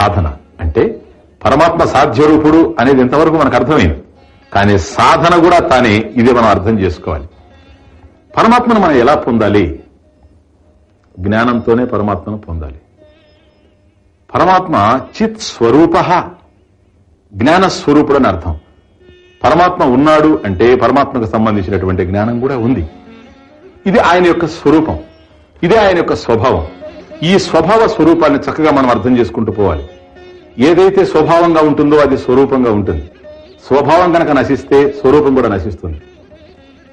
సాధన అంటే పరమాత్మ సాధ్యరూపుడు అనేది ఇంతవరకు మనకు అర్థమైంది. కానీ సాధన కూడా తానే ఇది మనం అర్థం చేసుకోవాలి. పరమాత్మను మనం ఎలా పొందాలి? జ్ఞానంతోనే పరమాత్మను పొందాలి. పరమాత్మ చిత్ స్వరూప. జ్ఞాన స్వరూపుడు అని అర్థం. పరమాత్మ ఉన్నాడు అంటే పరమాత్మకు సంబంధించినటువంటి జ్ఞానం కూడా ఉంది. ఇది ఆయన యొక్క స్వరూపం. ఇదే ఆయన యొక్క స్వభావం. ఈ స్వభావ స్వరూపాన్ని చక్కగా మనం అర్థం చేసుకుంటూ పోవాలి. ఏదైతే స్వభావంగా ఉంటుందో అది స్వరూపంగా ఉంటుంది. స్వభావం కనుక నశిస్తే స్వరూపం కూడా నశిస్తుంది.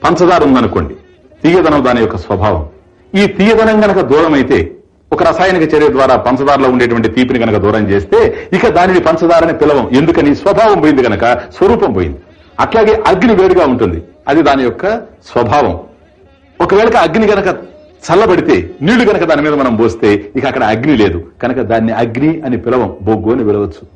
పంచదార ఉందనుకోండి తీయదనం దాని యొక్క స్వభావం. ఈ తీయదనం గనక దూరం అయితే ఒక రసాయనిక చర్య ద్వారా పంచదారలో ఉండేటువంటి తీపిని గనక దూరం చేస్తే ఇక దానిని పంచదారని పిలవం. ఎందుకని? స్వభావం పోయింది గనక స్వరూపం పోయింది. అట్లాగే అగ్ని వేడిగా ఉంటుంది. అది దాని యొక్క స్వభావం. ఒకవేళ అగ్ని గనక చల్లబడితే నీళ్ళు కనుక దాని మీద మనం పోస్తే ఇక అక్కడ అగ్ని లేదు. కనుక దాన్ని అగ్ని అని పిలవం బొగ్గు అని పిలవచ్చు.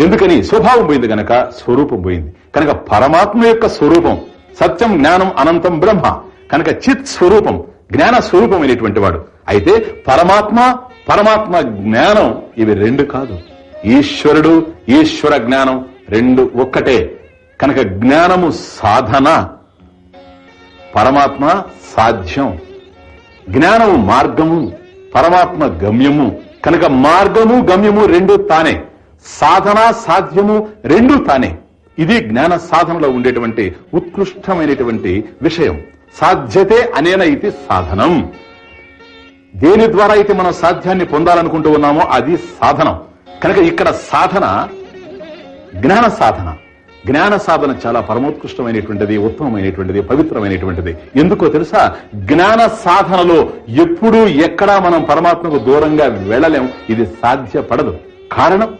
ఎందుకని? స్వభావం పోయింది కనుక స్వరూపం పోయింది. కనుక పరమాత్మ యొక్క స్వరూపం సత్యం జ్ఞానం అనంతం బ్రహ్మ. కనుక చిత్ స్వరూపం జ్ఞాన స్వరూపం స్వరూపమైనటువంటి వాడు. అయితే పరమాత్మ పరమాత్మ జ్ఞానం ఇవి రెండు కాదు. ఈశ్వరుడు ఈశ్వర జ్ఞానం రెండు ఒక్కటే. కనుక జ్ఞానము సాధన పరమాత్మ సాధ్యం. జ్ఞానము మార్గము పరమాత్మ గమ్యము. కనుక మార్గము గమ్యము రెండు తానే. సాధన సాధ్యము రెండు తానే. ఇది జ్ఞాన సాధనలో ఉండేటువంటి ఉత్కృష్టమైనటువంటి విషయం. సాధ్యతే అనేన ఇది సాధనం. దేని ద్వారా అయితే మనం సాధ్యాన్ని పొందాలనుకుంటూ ఉన్నామో అది సాధనం. కనుక ఇక్కడ సాధన జ్ఞాన సాధన. జ్ఞాన సాధన చాలా పరమోత్కృష్టమైనటువంటిది ఉత్తమమైనటువంటిది పవిత్రమైనటువంటిది. ఎందుకో తెలుసా? జ్ఞాన సాధనలో ఎప్పుడూ ఎక్కడా మనం పరమాత్మకు దూరంగా వెళ్ళలేం. ఇది సాధ్యపడదు. కారణం?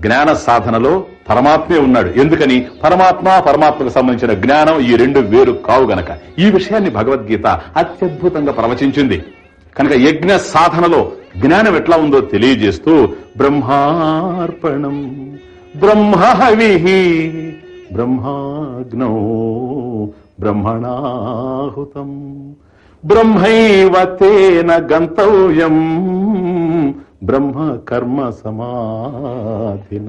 జ్ఞాన సాధనలో పరమాత్మే ఉన్నాడు. ఎందుకని? పరమాత్మ పరమాత్మకు సంబంధించిన జ్ఞానం ఈ రెండు వేరు కావు గనక. ఈ విషయాన్ని భగవద్గీత అత్యద్భుతంగా ప్రవచించింది. కనుక యజ్ఞ సాధనలో జ్ఞానం ఎట్లా ఉందో తెలియజేస్తూ బ్రహ్మార్పణం బ్రహ్మహవి బ్రహ్మాగ్నో బ్రహ్మణాహుతం. బ్రహ్మైవ తేన గంతవ్యం. బ్రహ్మ కర్మ సమాధిన.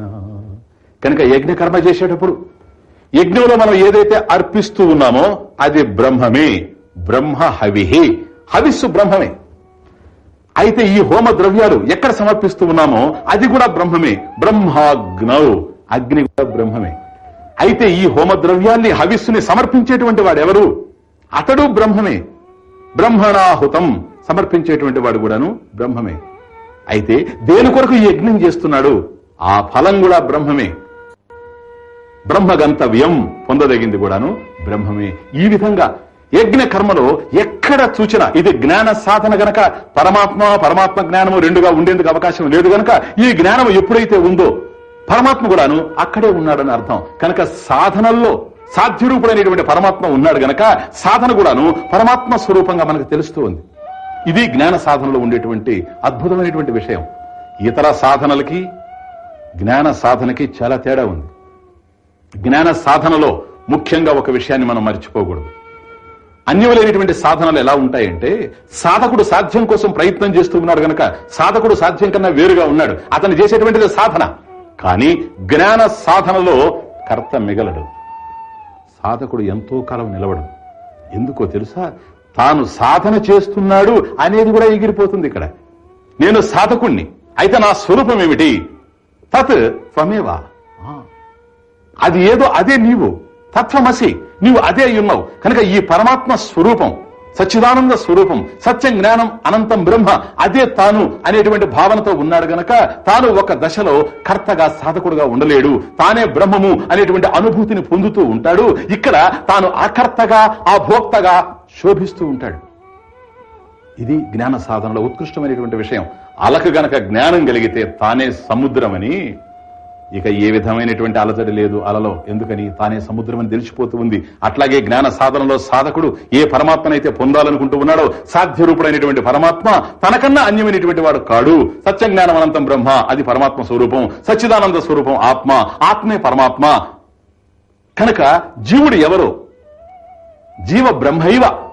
కనుక యజ్ఞ కర్మ చేసేటప్పుడు యజ్ఞంలో మనం ఏదైతే అర్పిస్తూ ఉన్నామో అది బ్రహ్మమే. బ్రహ్మ హవిహి హవిస్సు బ్రహ్మమే. అయితే ఈ హోమ ద్రవ్యాలు ఎక్కడ సమర్పిస్తూ ఉన్నామో అది కూడా బ్రహ్మమే. బ్రహ్మాగ్నౌ. అగ్ని కూడా బ్రహ్మమే. అయితే ఈ హోమ ద్రవ్యాల్ని హవిస్సుని సమర్పించేటువంటి వాడు ఎవరు అతడు బ్రహ్మమే. బ్రహ్మణాహుతం సమర్పించేటువంటి వాడు కూడాను బ్రహ్మమే. అయితే దేని కొరకు ఈ యజ్ఞం చేస్తున్నాడు? ఆ ఫలం కూడా బ్రహ్మమే. బ్రహ్మ గంతవ్యం పొందదగింది కూడాను బ్రహ్మమే. ఈ విధంగా యజ్ఞ కర్మలో ఎక్కడ చూచినా ఇది జ్ఞాన సాధన గనక పరమాత్మ పరమాత్మ జ్ఞానము రెండుగా ఉండేందుకు అవకాశం లేదు గనక ఈ జ్ఞానం ఎప్పుడైతే ఉందో పరమాత్మ కూడాను అక్కడే ఉన్నాడని అర్థం. కనుక సాధనల్లో సాధ్యరూపుడైనటువంటి పరమాత్మ ఉన్నాడు గనక సాధన కూడాను పరమాత్మ స్వరూపంగా మనకు తెలుస్తూ ఉంది. ఇది జ్ఞాన సాధనలో ఉండేటువంటి అద్భుతమైనటువంటి విషయం. ఇతర సాధనలకి జ్ఞాన సాధనకి చాలా తేడా ఉంది. జ్ఞాన సాధనలో ముఖ్యంగా ఒక విషయాన్ని మనం మర్చిపోకూడదు. అన్యములైనటువంటి సాధనలు ఎలా ఉంటాయంటే సాధకుడు సాధ్యం కోసం ప్రయత్నం చేస్తూ ఉన్నాడు గనక సాధకుడు సాధ్యం కన్నా వేరుగా ఉన్నాడు. అతను చేసేటువంటిది సాధన. కానీ జ్ఞాన సాధనలో కర్త మిగలడు. సాధకుడు ఎంతో కాలం నిలవడు ఎందుకో తెలుసా? తాను సాధన చేస్తున్నాడు అనేది కూడా ఎగిరిపోతుంది ఇక్కడ. నేను సాధకుణ్ణి అయితే నా స్వరూపం ఏమిటి? తత్ త్వమేవా. అది ఏదో అదే నీవు. తత్వమసి నీవు అదే ఉన్నావు కనుక ఈ పరమాత్మ స్వరూపం సచ్చిదానంద స్వరూపం సత్యం జ్ఞానం అనంతం బ్రహ్మ అదే తాను అనేటువంటి భావనతో ఉన్నాడు గనక తాను ఒక దశలో కర్తగా సాధకుడుగా ఉండలేడు. తానే బ్రహ్మము అనేటువంటి అనుభూతిని పొందుతూ ఉంటాడు. ఇక్కడ తాను అకర్తగా ఆ భోక్తగా శోభిస్తూ ఉంటాడు. ఇది జ్ఞాన సాధనలో ఉత్కృష్టమైనటువంటి విషయం. అలకు గనక జ్ఞానం కలిగితే తానే సముద్రమని ఇక ఏ విధమైనటువంటి అలజడి లేదు అలలో. ఎందుకని? తానే సముద్రం అని తెలిసిపోతూ ఉంది. అట్లాగే జ్ఞాన సాధనలో సాధకుడు ఏ పరమాత్మనైతే పొందాలనుకుంటూ ఉన్నాడో సాధ్యరూపుడైనటువంటి పరమాత్మ తనకన్నా అన్యమైనటువంటి వాడు కాడు. సత్య జ్ఞానం అనంతం బ్రహ్మ అది పరమాత్మ స్వరూపం. సచ్చిదానంద స్వరూపం ఆత్మ ఆత్మే పరమాత్మ. కనుక జీవుడు ఎవరు? జీవ బ్రహ్మైవ.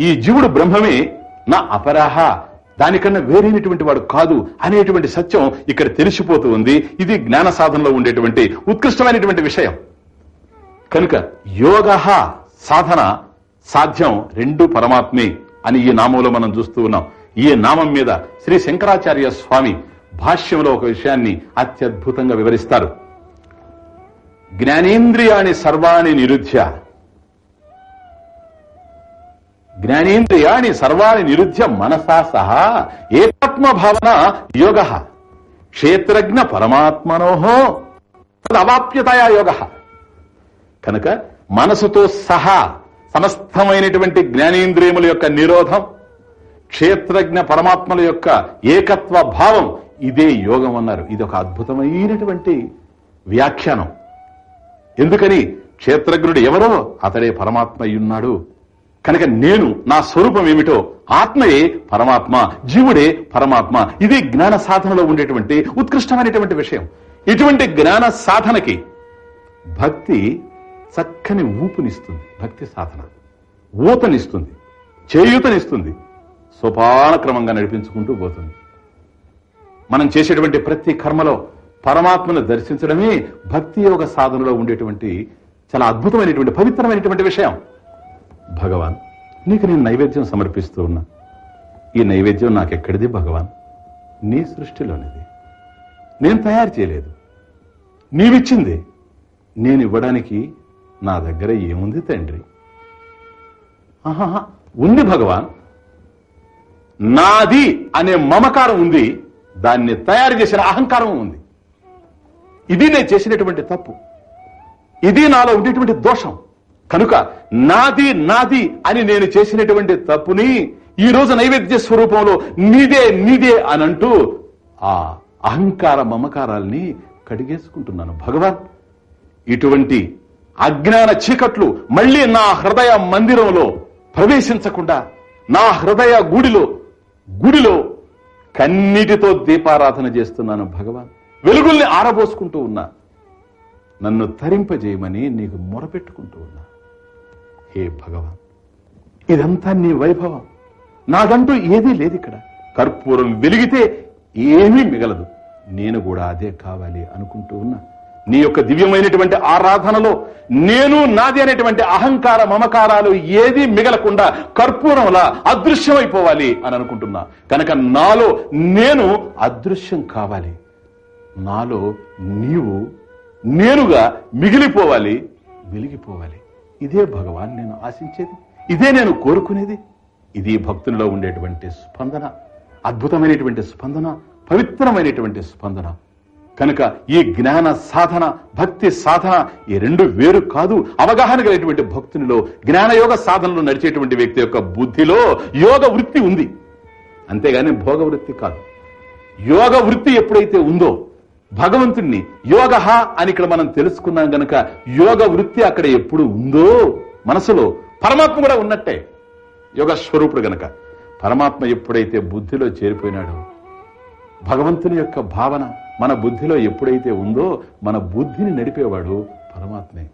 ఈ జీవుడు బ్రహ్మమే నా అపరాహ. దానికన్నా వేరైనటువంటి వాడు కాదు అనేటువంటి సత్యం ఇక్కడ తెలిసిపోతూ ఉంది. ఇది జ్ఞాన సాధనలో ఉండేటువంటి ఉత్కృష్టమైనటువంటి విషయం. కనుక యోగ సాధన సాధ్యం రెండు పరమాత్మే అని ఈ నామంలో మనం చూస్తూ ఉన్నాం. ఈ నామం మీద శ్రీ శంకరాచార్య స్వామి భాష్యంలో ఒక విషయాన్ని అత్యద్భుతంగా వివరిస్తారు. జ్ఞానేంద్రియాణి సర్వాణి నిరుధ్య జ్ఞానేంద్రియాణి సర్వాణి నిరుధ్య మనసా సహా ఏకాత్మ భావన యోగ. క్షేత్రజ్ఞ పరమాత్మనోహో అవాప్యతయా యోగ. కనుక మనసుతో సహా సమస్తమైనటువంటి జ్ఞానేంద్రియముల యొక్క నిరోధం క్షేత్రజ్ఞ పరమాత్మల యొక్క ఏకత్వ భావం ఇదే యోగం అన్నారు. ఇది ఒక అద్భుతమైనటువంటి వ్యాఖ్యానం. ఎందుకని? క్షేత్రజ్ఞుడు ఎవరో? అతడే పరమాత్మ అయ్యున్నాడు కనుక నేను నా స్వరూపం ఏమిటో ఆత్మయే పరమాత్మ జీవుడే పరమాత్మ ఇది జ్ఞాన సాధనలో ఉండేటువంటి ఉత్కృష్టమైనటువంటి విషయం. ఇటువంటి జ్ఞాన సాధనకి భక్తి చక్కని ఊపునిస్తుంది భక్తి సాధన. ఊతనిస్తుంది చేయూతనిస్తుంది సోపానక్రమంగా నడిపించుకుంటూ పోతుంది. మనం చేసేటువంటి ప్రతి కర్మలో పరమాత్మను దర్శించడమే భక్తి యోగ సాధనలో ఉండేటువంటి చాలా అద్భుతమైనటువంటి పవిత్రమైనటువంటి విషయం. భగవాన్ నీకు నేను నైవేద్యం సమర్పిస్తూ ఉన్నా. ఈ నైవేద్యం నాకెక్కడిది భగవాన్? నీ సృష్టిలోనిది. నేను తయారు చేయలేదు. నీవిచ్చింది. నేను ఇవ్వడానికి నా దగ్గర ఏముంది తండ్రి? ఆహాహా, ఉంది భగవాన్. నాది అనే మమకారం ఉంది. దాన్ని తయారు చేసిన అహంకారం ఉంది. ఇది నేను చేసినటువంటి తప్పు. ఇది నాలో ఉండేటువంటి దోషం. కనుక నాది నాది అని నేను చేసినటువంటి తప్పుని ఈ రోజు నైవేద్య స్వరూపంలో నీదే నీదే అని అంటూ ఆ అహంకార మమకారాల్ని కడిగేసుకుంటున్నాను. భగవాన్ ఇటువంటి అజ్ఞాన చీకట్లు మళ్ళీ నా హృదయ మందిరంలో ప్రవేశించకుండా నా హృదయ గుడిలో గుడిలో కన్నీటితో దీపారాధన చేస్తున్నాను భగవాన్. వెలుగుల్ని ఆరబోసుకుంటూ ఉన్నా. నన్ను తరింపజేయమని నీకు మొరపెట్టుకుంటూ ఉన్నా. హే భగవాన్. ఇదంతా నీ వైభవం. నాదంటూ ఏదీ లేదు ఇక్కడ. కర్పూరం వెలిగితే ఏమీ మిగలదు. నేను కూడా అదే కావాలి అనుకుంటూ ఉన్నా. నీ యొక్క దివ్యమైనటువంటి ఆరాధనలో నేను నాది అనేటువంటి అహంకార మమకారాలు ఏది మిగలకుండా కర్పూరంలా అదృశ్యమైపోవాలి అని అనుకుంటున్నా. కనుక నాలో నేను అదృశ్యం కావాలి. నాలో నీవు నేనుగా మిగిలిపోవాలి వెలిగిపోవాలి. ఇదే భగవాన్ నేను ఆశించేది. ఇదే నేను కోరుకునేది. ఇది భక్తునిలో ఉండేటువంటి స్పందన అద్భుతమైనటువంటి స్పందన పవిత్రమైనటువంటి స్పందన. కనుక ఈ జ్ఞాన సాధన భక్తి సాధన ఈ రెండు వేరు కాదు. అవగాహన కలిగినటువంటి భక్తునిలో జ్ఞానయోగ సాధనలో నడిచేటువంటి వ్యక్తి యొక్క బుద్ధిలో యోగ వృత్తి ఉంది. అంతేగాని భోగ వృత్తి కాదు. యోగ వృత్తి ఎప్పుడైతే ఉందో భగవంతుణ్ణి యోగ అని ఇక్కడ మనం తెలుసుకున్నాం గనక యోగ వృత్తి అక్కడ ఎప్పుడు ఉందో మనసులో పరమాత్మ కూడా ఉన్నట్టే. యోగ స్వరూపుడు గనక. పరమాత్మ ఎప్పుడైతే బుద్ధిలో చేరిపోయినాడో భగవంతుని యొక్క భావన మన బుద్ధిలో ఎప్పుడైతే ఉందో మన బుద్ధిని నడిపేవాడు పరమాత్మే.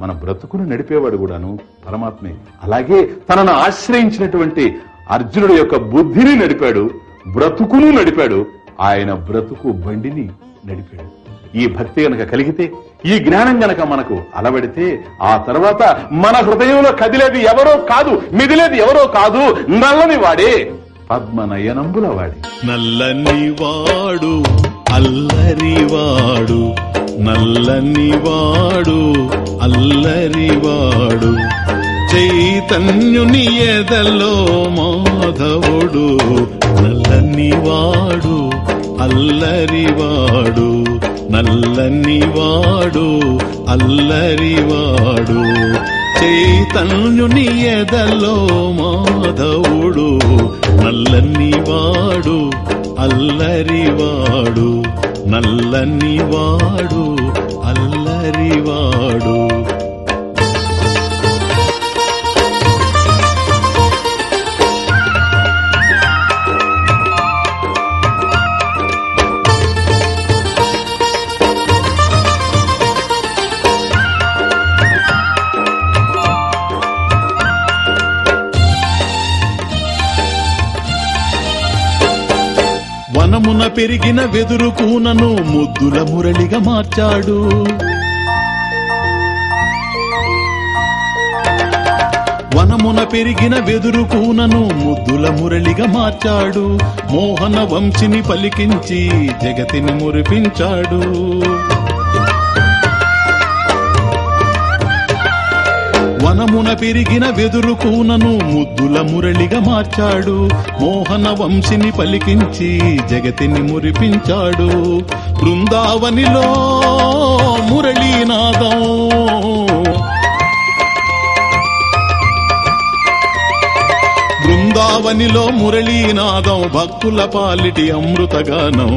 మన బ్రతుకును నడిపేవాడు కూడాను పరమాత్మే. అలాగే తనను ఆశ్రయించినటువంటి అర్జునుడు యొక్క బుద్ధిని నడిపాడు బ్రతుకును నడిపాడు ఆయన బ్రతుకు బండిని నడిపాడు. ఈ భక్తి గనక కలిగితే ఈ జ్ఞానం గనక మనకు అలవడితే ఆ తర్వాత మన హృదయంలో కదిలేది ఎవరో కాదు మిదిలేది ఎవరో కాదు నల్లని వాడే పద్మనయనంబుల వాడే. నల్లని వాడు అల్లరివాడు నల్లని వాడు అల్లరివాడు చైతన్యుని ఎదలో మాధవుడు నల్లనివాడు అల్లరివాడు నల్లనివాడు అల్లరివాడు. చైతన్యుని ఎదలో మాధవుడు నల్లనివాడు అల్లరివాడు నల్లనివాడు అల్లరివాడు. పెరిగిన వెదురు కూనను ముద్దుల మురళిగా మార్చాడు. వనమున పెరిగిన వెదురు కూనను ముద్దుల మురళిగా మార్చాడు. మోహన వంశిని పలికించి జగతిని మురిపించాడు. వనమున పెరిగిన వెదురు కూనను ముద్దుల మురళిగా మార్చాడు. మోహన వంశిని పలికించి జగతిని మురిపించాడు. బృందావనిలో మురళీనాదం బృందావనిలో మురళీనాదం భక్తుల పాలిటి అమృతగానం.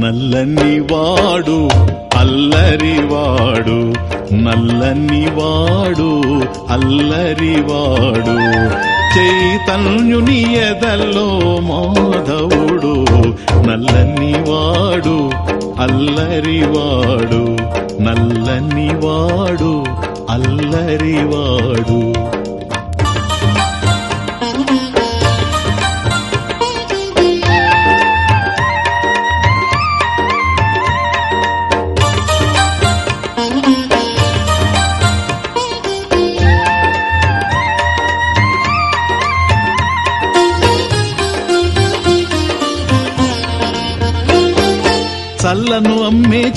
నల్లని వాడు అల్లరివాడు నల్లని వాడు అల్లరివాడు చైతన్యుని ఎదల్లో మాధవుడు నల్లని వాడు అల్లరివాడు నల్లని వాడు అల్లరివాడు.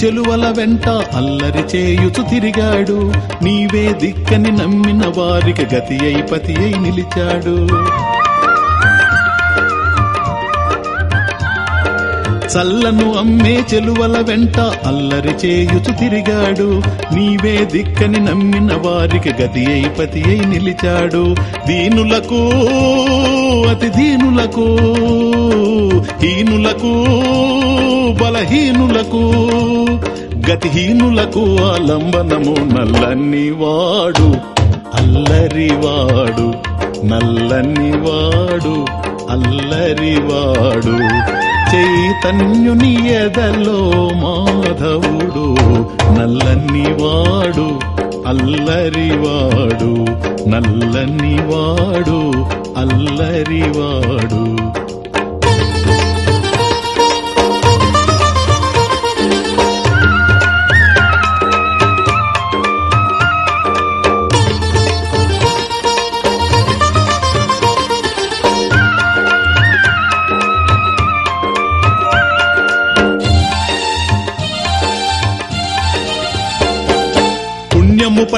చెలువల వెంట అల్లరి చేయుచు తిరిగాడు. నీవే దిక్కని నమ్మిన వారికి గతి అయి పతి అయి నిలిచాడు. చల్లను అమ్మే చెలువల వెంట అల్లరి చేయుచు తిరిగాడు. నీవే దిక్కని నమ్మిన వారికి గతి అయి పతి అయి నిలిచాడు. దీనులకు అతి దీనులకు హీనులకు బలహీనులకు గతిహీనులకు ఆలంబనము నల్లని వాడు అల్లరివాడు నల్లని వాడు అల్లరివాడు. చైతన్యుని ఎదలో మాధవుడు నల్లని వాడు అల్లరివాడు నల్లని వాడు అల్లరివాడు.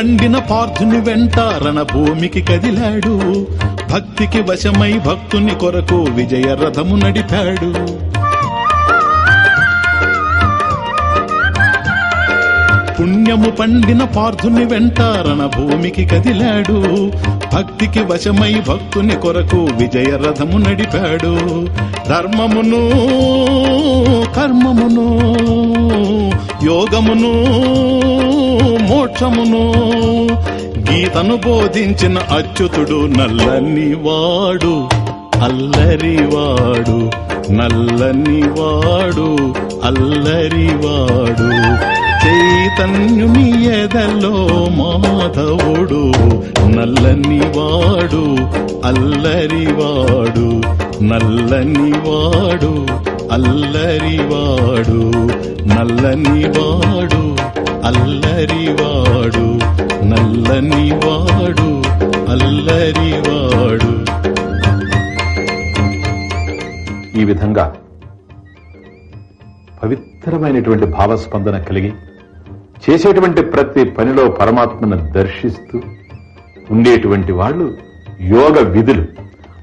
పుణ్యము పార్థుని వెంట రణభూమికి కదిలాడు. భక్తికి వశమై భక్తుని కొరకు విజయ రథము నడిపాడు. పుణ్యము పండిన పార్థుని వెంట రణభూమికి కదిలాడు. భక్తికి వశమై భక్తుని కొరకు విజయ రథము నడిపాడు. ధర్మమును కర్మమును యోగమును మోక్షమును గీతను బోధించిన అచ్యుతుడు నల్లని వాడు అల్లరివాడు నల్లని వాడు అల్లరివాడు. చైతన్యుని ఎదలో మాధవుడు నల్లని వాడు అల్లరివాడు నల్లని వాడు అల్లరివాడు నల్లని వాడు అల్లరివాడు నల్లని వాడు అల్లరివాడు ఈ విధంగా పవిత్రమైనటువంటి భావస్పందన కలిగి చేసేటువంటి ప్రతి పనిలో పరమాత్మను దర్శిస్తూ ఉండేటువంటి వాళ్ళు యోగ విధులు.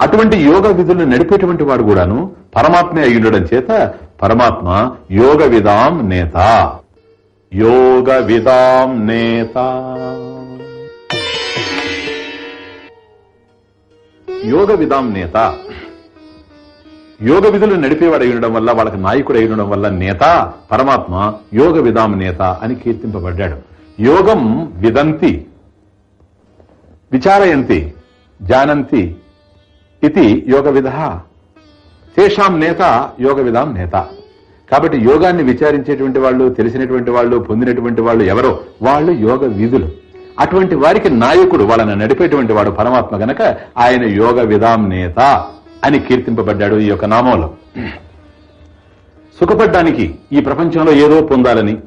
అటువంటి యోగ విధులను నడిపేటువంటి వాడు కూడాను పరమాత్మే అయి ఉండడం చేత పరమాత్మ యోగ విధాం నేత. యోగ విదాం నేత. యోగ విధాం నేత. యోగ విధులు నడిపేవాడు అయి ఉండడం వల్ల వాళ్ళకి నాయకుడు అయి ఉండడం వల్ల నేత పరమాత్మ యోగ విధామ నేత అని కీర్తింపబడ్డాడు. యోగం విదంతి విచారయంతి జానంతి ఇది యోగ విధ. తేషాం నేత యోగ విధాం నేత. కాబట్టి యోగాన్ని విచారించేటువంటి వాళ్ళు తెలిసినటువంటి వాళ్ళు పొందినటువంటి వాళ్ళు ఎవరో వాళ్ళు యోగ విధులు. అటువంటి వారికి నాయకుడు వాళ్ళని నడిపేటువంటి వాడు పరమాత్మ గనక ఆయన యోగ విధాం నేత. అని కీర్తింపబడ్డాడు ఈ యొక్క నామంలో. సుఖపడ్డానికి ఈ ప్రపంచంలో ఏదో పొందాలని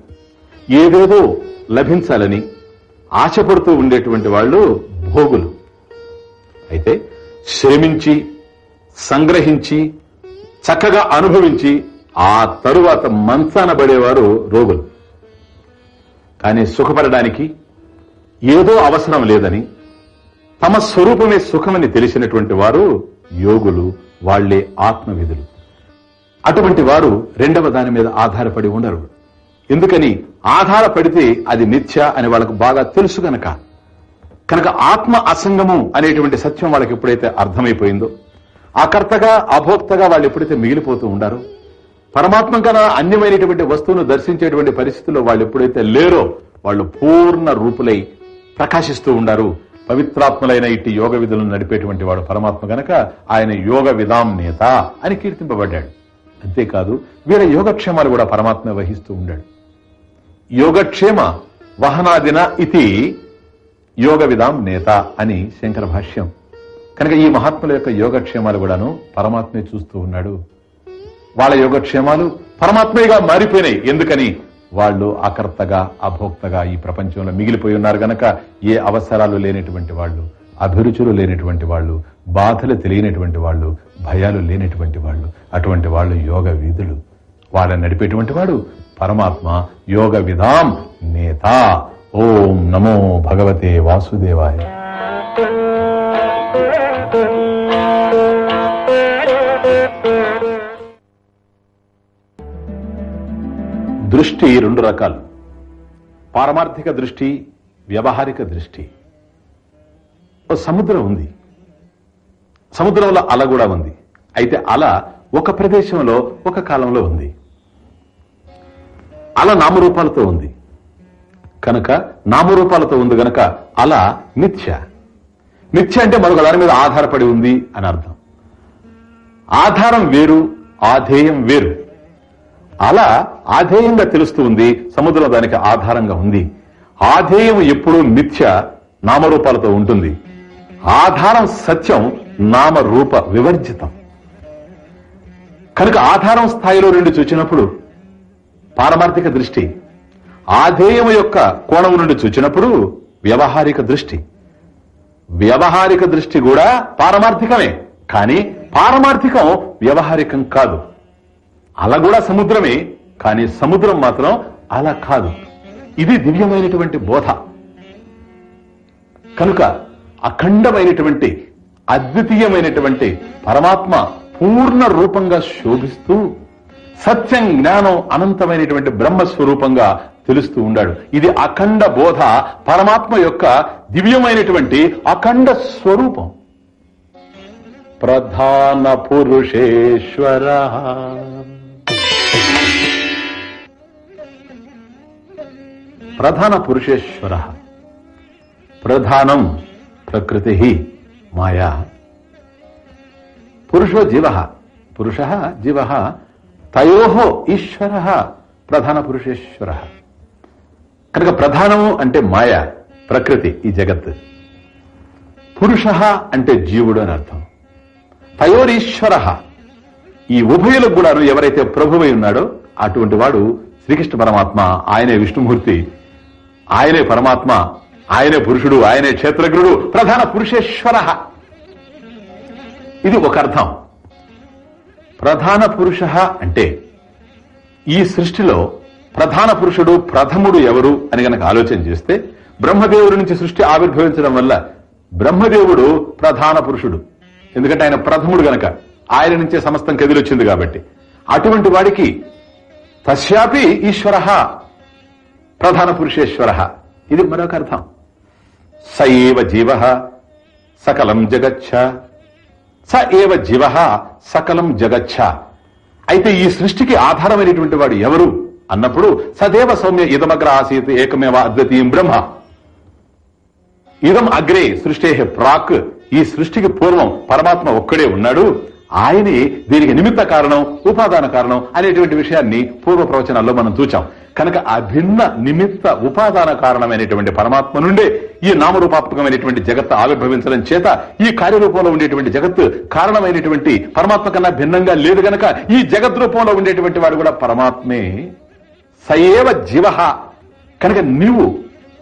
ఏదేదో లభించాలని ఆశపడుతూ ఉండేటువంటి వాళ్ళు భోగులు. అయితే శ్రమించి సంగ్రహించి చక్కగా అనుభవించి ఆ తరువాత మంచాన పడేవారు రోగులు. కానీ సుఖపడడానికి ఏదో అవసరం లేదని తమ స్వరూపమే సుఖమని తెలిసినటువంటి వారు యోగులు వాళ్ళే ఆత్మవిధులు అటువంటి వారు రెండవ దాని మీద ఆధారపడి ఉండరు. ఎందుకని ఆధారపడితే అది మిథ్య అని వాళ్ళకు బాగా తెలుసు గనక. కనుక ఆత్మ అసంగము అనేటువంటి సత్యం వాళ్ళకి ఎప్పుడైతే అర్థమైపోయిందో ఆకర్తగా అభోక్తగా వాళ్ళు ఎప్పుడైతే మిగిలిపోతూ ఉండారో పరమాత్మ కన్నా అన్యమైనటువంటి వస్తువును దర్శించేటువంటి పరిస్థితుల్లో వాళ్ళు ఎప్పుడైతే లేరో వాళ్ళు పూర్ణ రూపులై ప్రకాశిస్తూ ఉండారు. పవిత్రాత్మలైన ఇట్టి యోగ విధులను నడిపేటువంటి వాడు పరమాత్మ గనక ఆయన యోగ విధాం నేత అని కీర్తింపబడ్డాడు. అంతేకాదు వీర యోగక్షేమాలు కూడా పరమాత్మ వహిస్తూ ఉండాడు. యోగక్షేమ వహనాదిన ఇది యోగ విధాం నేత అని శంకర భాష్యం. కనుక ఈ మహాత్ముల యొక్క యోగక్షేమాలు కూడాను పరమాత్మే చూస్తూ ఉన్నాడు. వాళ్ళ యోగక్షేమాలు పరమాత్మగా మారిపోయినాయి. ఎందుకని? వాళ్ళు అకర్తగా అభోక్తగా ఈ ప్రపంచంలో మిగిలిపోయి ఉన్నారు గనక ఏ అవసరాలు లేనటువంటి వాళ్ళు అభిరుచులు లేనటువంటి వాళ్ళు బాధలు తెలియనటువంటి వాళ్ళు భయాలు లేనటువంటి వాళ్ళు అటువంటి వాళ్ళు యోగ వీధులు. వాళ్ళని నడిపేటువంటి వాడు పరమాత్మ యోగ విధాం నేత. ఓం నమో భగవతే వాసుదేవాయ. దృష్టి రెండు రకాలు. పారమార్థిక దృష్టి వ్యవహారిక దృష్టి. సముద్రం ఉంది. సముద్రంలో అల కూడా ఉంది. అయితే అల ఒక ప్రదేశంలో ఒక కాలంలో ఉంది. అల నామరూపాలతో ఉంది. కనుక నామరూపాలతో ఉంది గనక అల మిథ్య. మిథ్య అంటే మరొక దాని మీద ఆధారపడి ఉంది అని అర్థం. ఆధారం వేరు ఆధేయం వేరు. అలా ఆధేయంగా తెలుస్తూ ఉంది సముద్రం దానికి ఆధారంగా ఉంది. ఆధేయం ఎప్పుడూ మిథ్య నామరూపాలతో ఉంటుంది. ఆధారం సత్యం నామరూప వివర్జితం. కనుక ఆధారం స్థాయిలో నుండి చూచినప్పుడు పారమార్థిక దృష్టి. ఆధేయం యొక్క కోణం నుండి చూచినప్పుడు వ్యవహారిక దృష్టి. వ్యవహారిక దృష్టి కూడా పారమార్థికమే. కానీ పారమార్థికం వ్యవహారికం కాదు. అలా కూడా సముద్రమే కానీ సముద్రం మాత్రం అలా కాదు. ఇది దివ్యమైనటువంటి బోధ. కనుక అఖండమైనటువంటి అద్వితీయమైనటువంటి పరమాత్మ పూర్ణ రూపంగా శోభిస్తూ సత్యం జ్ఞానం అనంతమైనటువంటి బ్రహ్మస్వరూపంగా తెలుస్తూ ఉండాడు. ఇది అఖండ బోధ పరమాత్మ యొక్క దివ్యమైనటువంటి అఖండ స్వరూపం. ప్రధాన పురుషేశ్వర. ప్రధాన పురుషేశ్వర. ప్రధానం ప్రకృతి మాయా. పురుషో జీవ పురుష జీవ తయో ఈశ్వర ప్రధాన పురుషేశ్వర. కనుక ప్రధానము అంటే మాయ ప్రకృతి ఈ జగత్. పురుష అంటే జీవుడు అని అర్థం. తయోరీశ్వర ఈ ఉభయులకు కూడా ఎవరైతే ప్రభువై ఉన్నాడో అటువంటి వాడు శ్రీకృష్ణ పరమాత్మ ఆయనే విష్ణుమూర్తి ఆయనే పరమాత్మ ఆయనే పురుషుడు ఆయనే క్షేత్రజ్ఞుడు ప్రధాన పురుషేశ్వర. ఇది ఒక అర్థం. ప్రధాన పురుష అంటే ఈ సృష్టిలో ప్రధాన పురుషుడు ప్రథముడు ఎవరు అని గనక ఆలోచన చేస్తే బ్రహ్మదేవుడి నుంచి సృష్టి ఆవిర్భవించడం వల్ల బ్రహ్మదేవుడు ప్రధాన పురుషుడు. ఎందుకంటే ఆయన ప్రథముడు గనక. ఆయన నుంచే సమస్తం కదిలొచ్చింది కాబట్టి. అటువంటి వాడికి తస్యాపి ఈశ్వర ప్రధాన పురుషేశ్వర. ఇది మరొక అర్థం. స ఏవ జీవ సకలం జగచ్చ. స ఏవ జీవ సకలం జగచ్చ. అయితే ఈ సృష్టికి ఆధారమైనటువంటి వాడు ఎవరు? అన్నప్పుడు సదేవ సౌమ్య ఇదమగ్ర ఆసీత్ ఏకమేవ అద్వితీయం బ్రహ్మ. ఇదం అగ్రే సృష్టే ప్రాక్. ఈ సృష్టికి పూర్వం పరమాత్మ ఒక్కడే ఉన్నాడు. ఆయనే దీనికి నిమిత్త కారణం ఉపాదాన కారణం అనేటువంటి విషయాన్ని పూర్వ ప్రవచనాల్లో మనం చూచాం. కనుక అభిన్న నిమిత్త ఉపాదాన కారణమైనటువంటి పరమాత్మ నుండే ఈ నామరూపాత్మకమైనటువంటి జగత్ ఆవిర్భవించడం చేత ఈ కార్యరూపంలో ఉండేటువంటి జగత్ కారణమైనటువంటి పరమాత్మ కన్నా భిన్నంగా లేదు గనక ఈ జగత్ రూపంలో ఉండేటువంటి వాడు కూడా పరమాత్మే. సయేవ జీవ. కనుక నీవు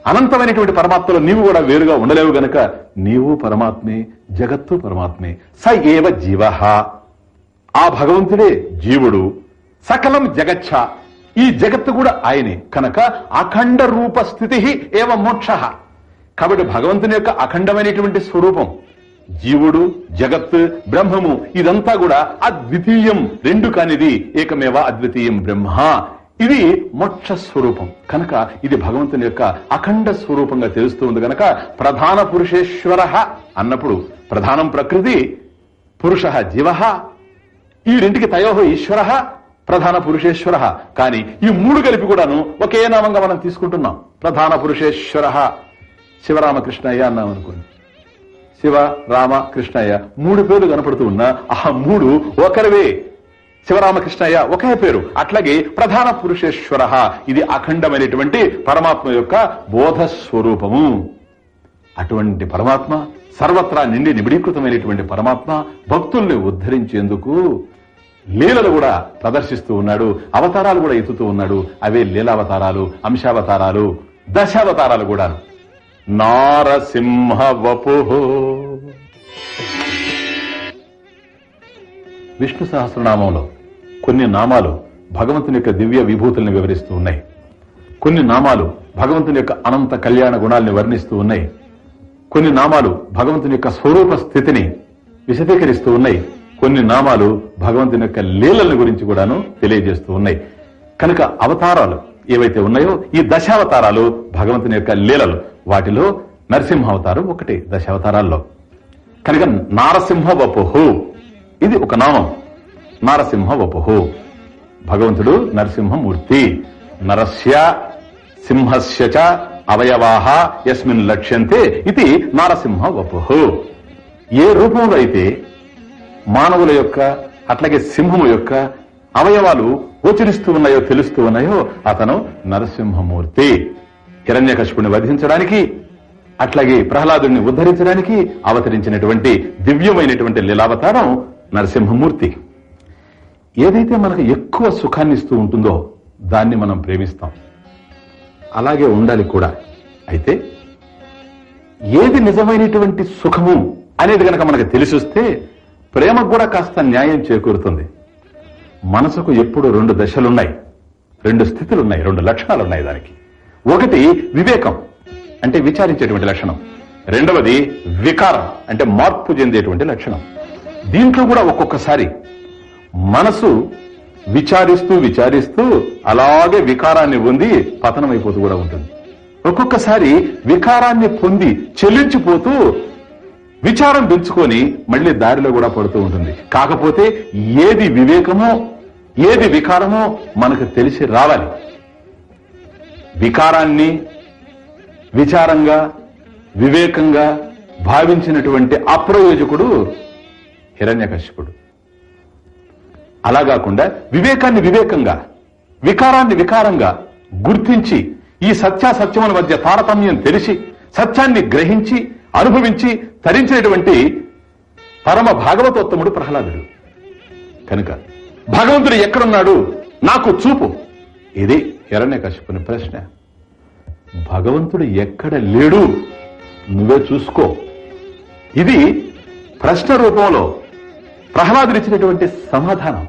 అనంతమైనటువంటి పరమాత్మలో నీవు కూడా వేరుగా ఉండలేవు గనక నీవు పరమాత్మే జగత్తు పరమాత్మే. స ఏవ జీవ. ఆ భగవంతుడే జీవుడు. సకలం జగచ్చ. ఈ జగత్తు కూడా ఆయనే. కనుక అఖండ రూప స్థితి ఏవ మోక్ష. కాబట్టి భగవంతుని యొక్క అఖండమైనటువంటి స్వరూపం జీవుడు జగత్ బ్రహ్మము ఇదంతా కూడా అద్వితీయం. రెండు కానిది ఏకమేవ అద్వితీయం బ్రహ్మ. ఇది మోక్ష స్వరూపం. కనుక ఇది భగవంతుని యొక్క అఖండ స్వరూపంగా తెలుస్తూ ఉంది కనుక ప్రధాన పురుషేశ్వర అన్నప్పుడు ప్రధానం ప్రకృతి పురుష జీవ. ఈ రెంటికి తయోహ ఈశ్వర. ప్రధాన పురుషేశ్వర. కానీ ఈ మూడు కలిపి కూడాను ఒకే నామంగా మనం తీసుకుంటున్నాం. ప్రధాన పురుషేశ్వర. శివరామకృష్ణయ్య అన్నాం అనుకోండి. శివ రామ కృష్ణయ్య మూడు పేర్లు కనపడుతూ ఉన్నా ఆ మూడు ఒకరివే. శివరామకృష్ణయ్య ఒకే పేరు. అట్లాగే ప్రధాన పురుషేశ్వర. ఇది అఖండమైనటువంటి పరమాత్మ యొక్క బోధ స్వరూపము అటువంటి పరమాత్మ సర్వత్రా నిండి నిబిడీకృతమైనటువంటి పరమాత్మ భక్తుల్ని ఉద్ధరించేందుకు లీలలు కూడా ప్రదర్శిస్తూ ఉన్నాడు అవతారాలు కూడా ఎత్తుతూ ఉన్నాడు. అవే లీలావతారాలు అంశావతారాలు దశావతారాలు కూడా నారసింహ వపు విష్ణు సహస్రనామంలో కొన్ని నామాలు భగవంతుని యొక్క దివ్య విభూతుల్ని వివరిస్తూ ఉన్నాయి. కొన్ని నామాలు భగవంతుని యొక్క అనంత కళ్యాణ గుణాల్ని వర్ణిస్తూ ఉన్నాయి. కొన్ని నామాలు భగవంతుని యొక్క స్వరూప స్థితిని విశదీకరిస్తూ ఉన్నాయి. కొన్ని నామాలు భగవంతుని యొక్క లీలల గురించి కూడాను తెలియజేస్తూ ఉన్నాయి. కనుక అవతారాలు ఏవైతే ఉన్నాయో ఈ దశావతారాలు భగవంతుని యొక్క లీలలు. వాటిలో నరసింహ అవతారం ఒకటి దశావతారాల్లో. కనుక నారసింహ వపుహు ఇది ఒక నామం. నారసింహ వపుహు భగవంతుడు నరసింహమూర్తి. నరస్య సింహస్య అవయవాహ యస్మిన్ లక్ష్యంతే. ఇది నారసింహ వపుహు ఏ రూపంలో అయితే మానవుల యొక్క అట్లాగే సింహము యొక్క అవయవాలు గోచరిస్తూ ఉన్నాయో తెలుస్తూ ఉన్నాయో అతను నరసింహమూర్తి. హిరణ్యకశిపుని వధించడానికి అట్లాగే ప్రహ్లాదుని ఉద్ధరించడానికి అవతరించినటువంటి దివ్యమైనటువంటి లీలావతారం నరసింహమూర్తి. ఏదైతే మనకు ఎక్కువ సుఖాన్ని ఇస్తూ ఉంటుందో దాన్ని మనం ప్రేమిస్తాం. అలాగే ఉండాలి కూడా. అయితే ఏది నిజమైనటువంటి సుఖము అనేది గనక మనకు తెలిసి వస్తే ప్రేమకు కూడా కాస్త న్యాయం చేకూరుతుంది. మనసుకు ఎప్పుడు రెండు దశలున్నాయి. రెండు స్థితులు ఉన్నాయి రెండు లక్షణాలు ఉన్నాయి దానికి. ఒకటి వివేకం అంటే విచారించేటువంటి లక్షణం. రెండవది వికారం అంటే మార్పు చెందేటువంటి లక్షణం. దీంట్లో కూడా ఒక్కొక్కసారి మనసు విచారిస్తూ విచారిస్తూ అలాగే వికారాన్ని పొంది పతనమైపోతూ కూడా ఉంటుంది. ఒక్కొక్కసారి వికారాన్ని పొంది చెల్లించిపోతూ విచారం పెంచుకొని మళ్ళీ దారిలో కూడా పడుతూ ఉంటుంది. కాకపోతే ఏది వివేకమో ఏది వికారమో మనకు తెలిసి రావాలి. వికారాన్ని విచారంగా వివేకంగా భావించినటువంటి అప్రయోజకుడు హిరణ్యకశ్యపుడు అలా కాకుండా వివేకాన్ని వివేకంగా వికారాన్ని వికారంగా గుర్తించి ఈ సత్యాసత్యముల మధ్య తారతమ్యం తెలిసి సత్యాన్ని గ్రహించి అనుభవించి తరించినటువంటి పరమ భాగవతోత్తముడు ప్రహ్లాదుడు. కనుక భగవంతుడు ఎక్కడున్నాడు? నాకు చూపు. ఇది హిరణ్యకశిపుని ప్రశ్న. భగవంతుడు ఎక్కడ లేడు? నువ్వే చూసుకో. ఇది ప్రశ్న రూపంలో ప్రహ్లాదుడిచ్చినటువంటి సమాధానం.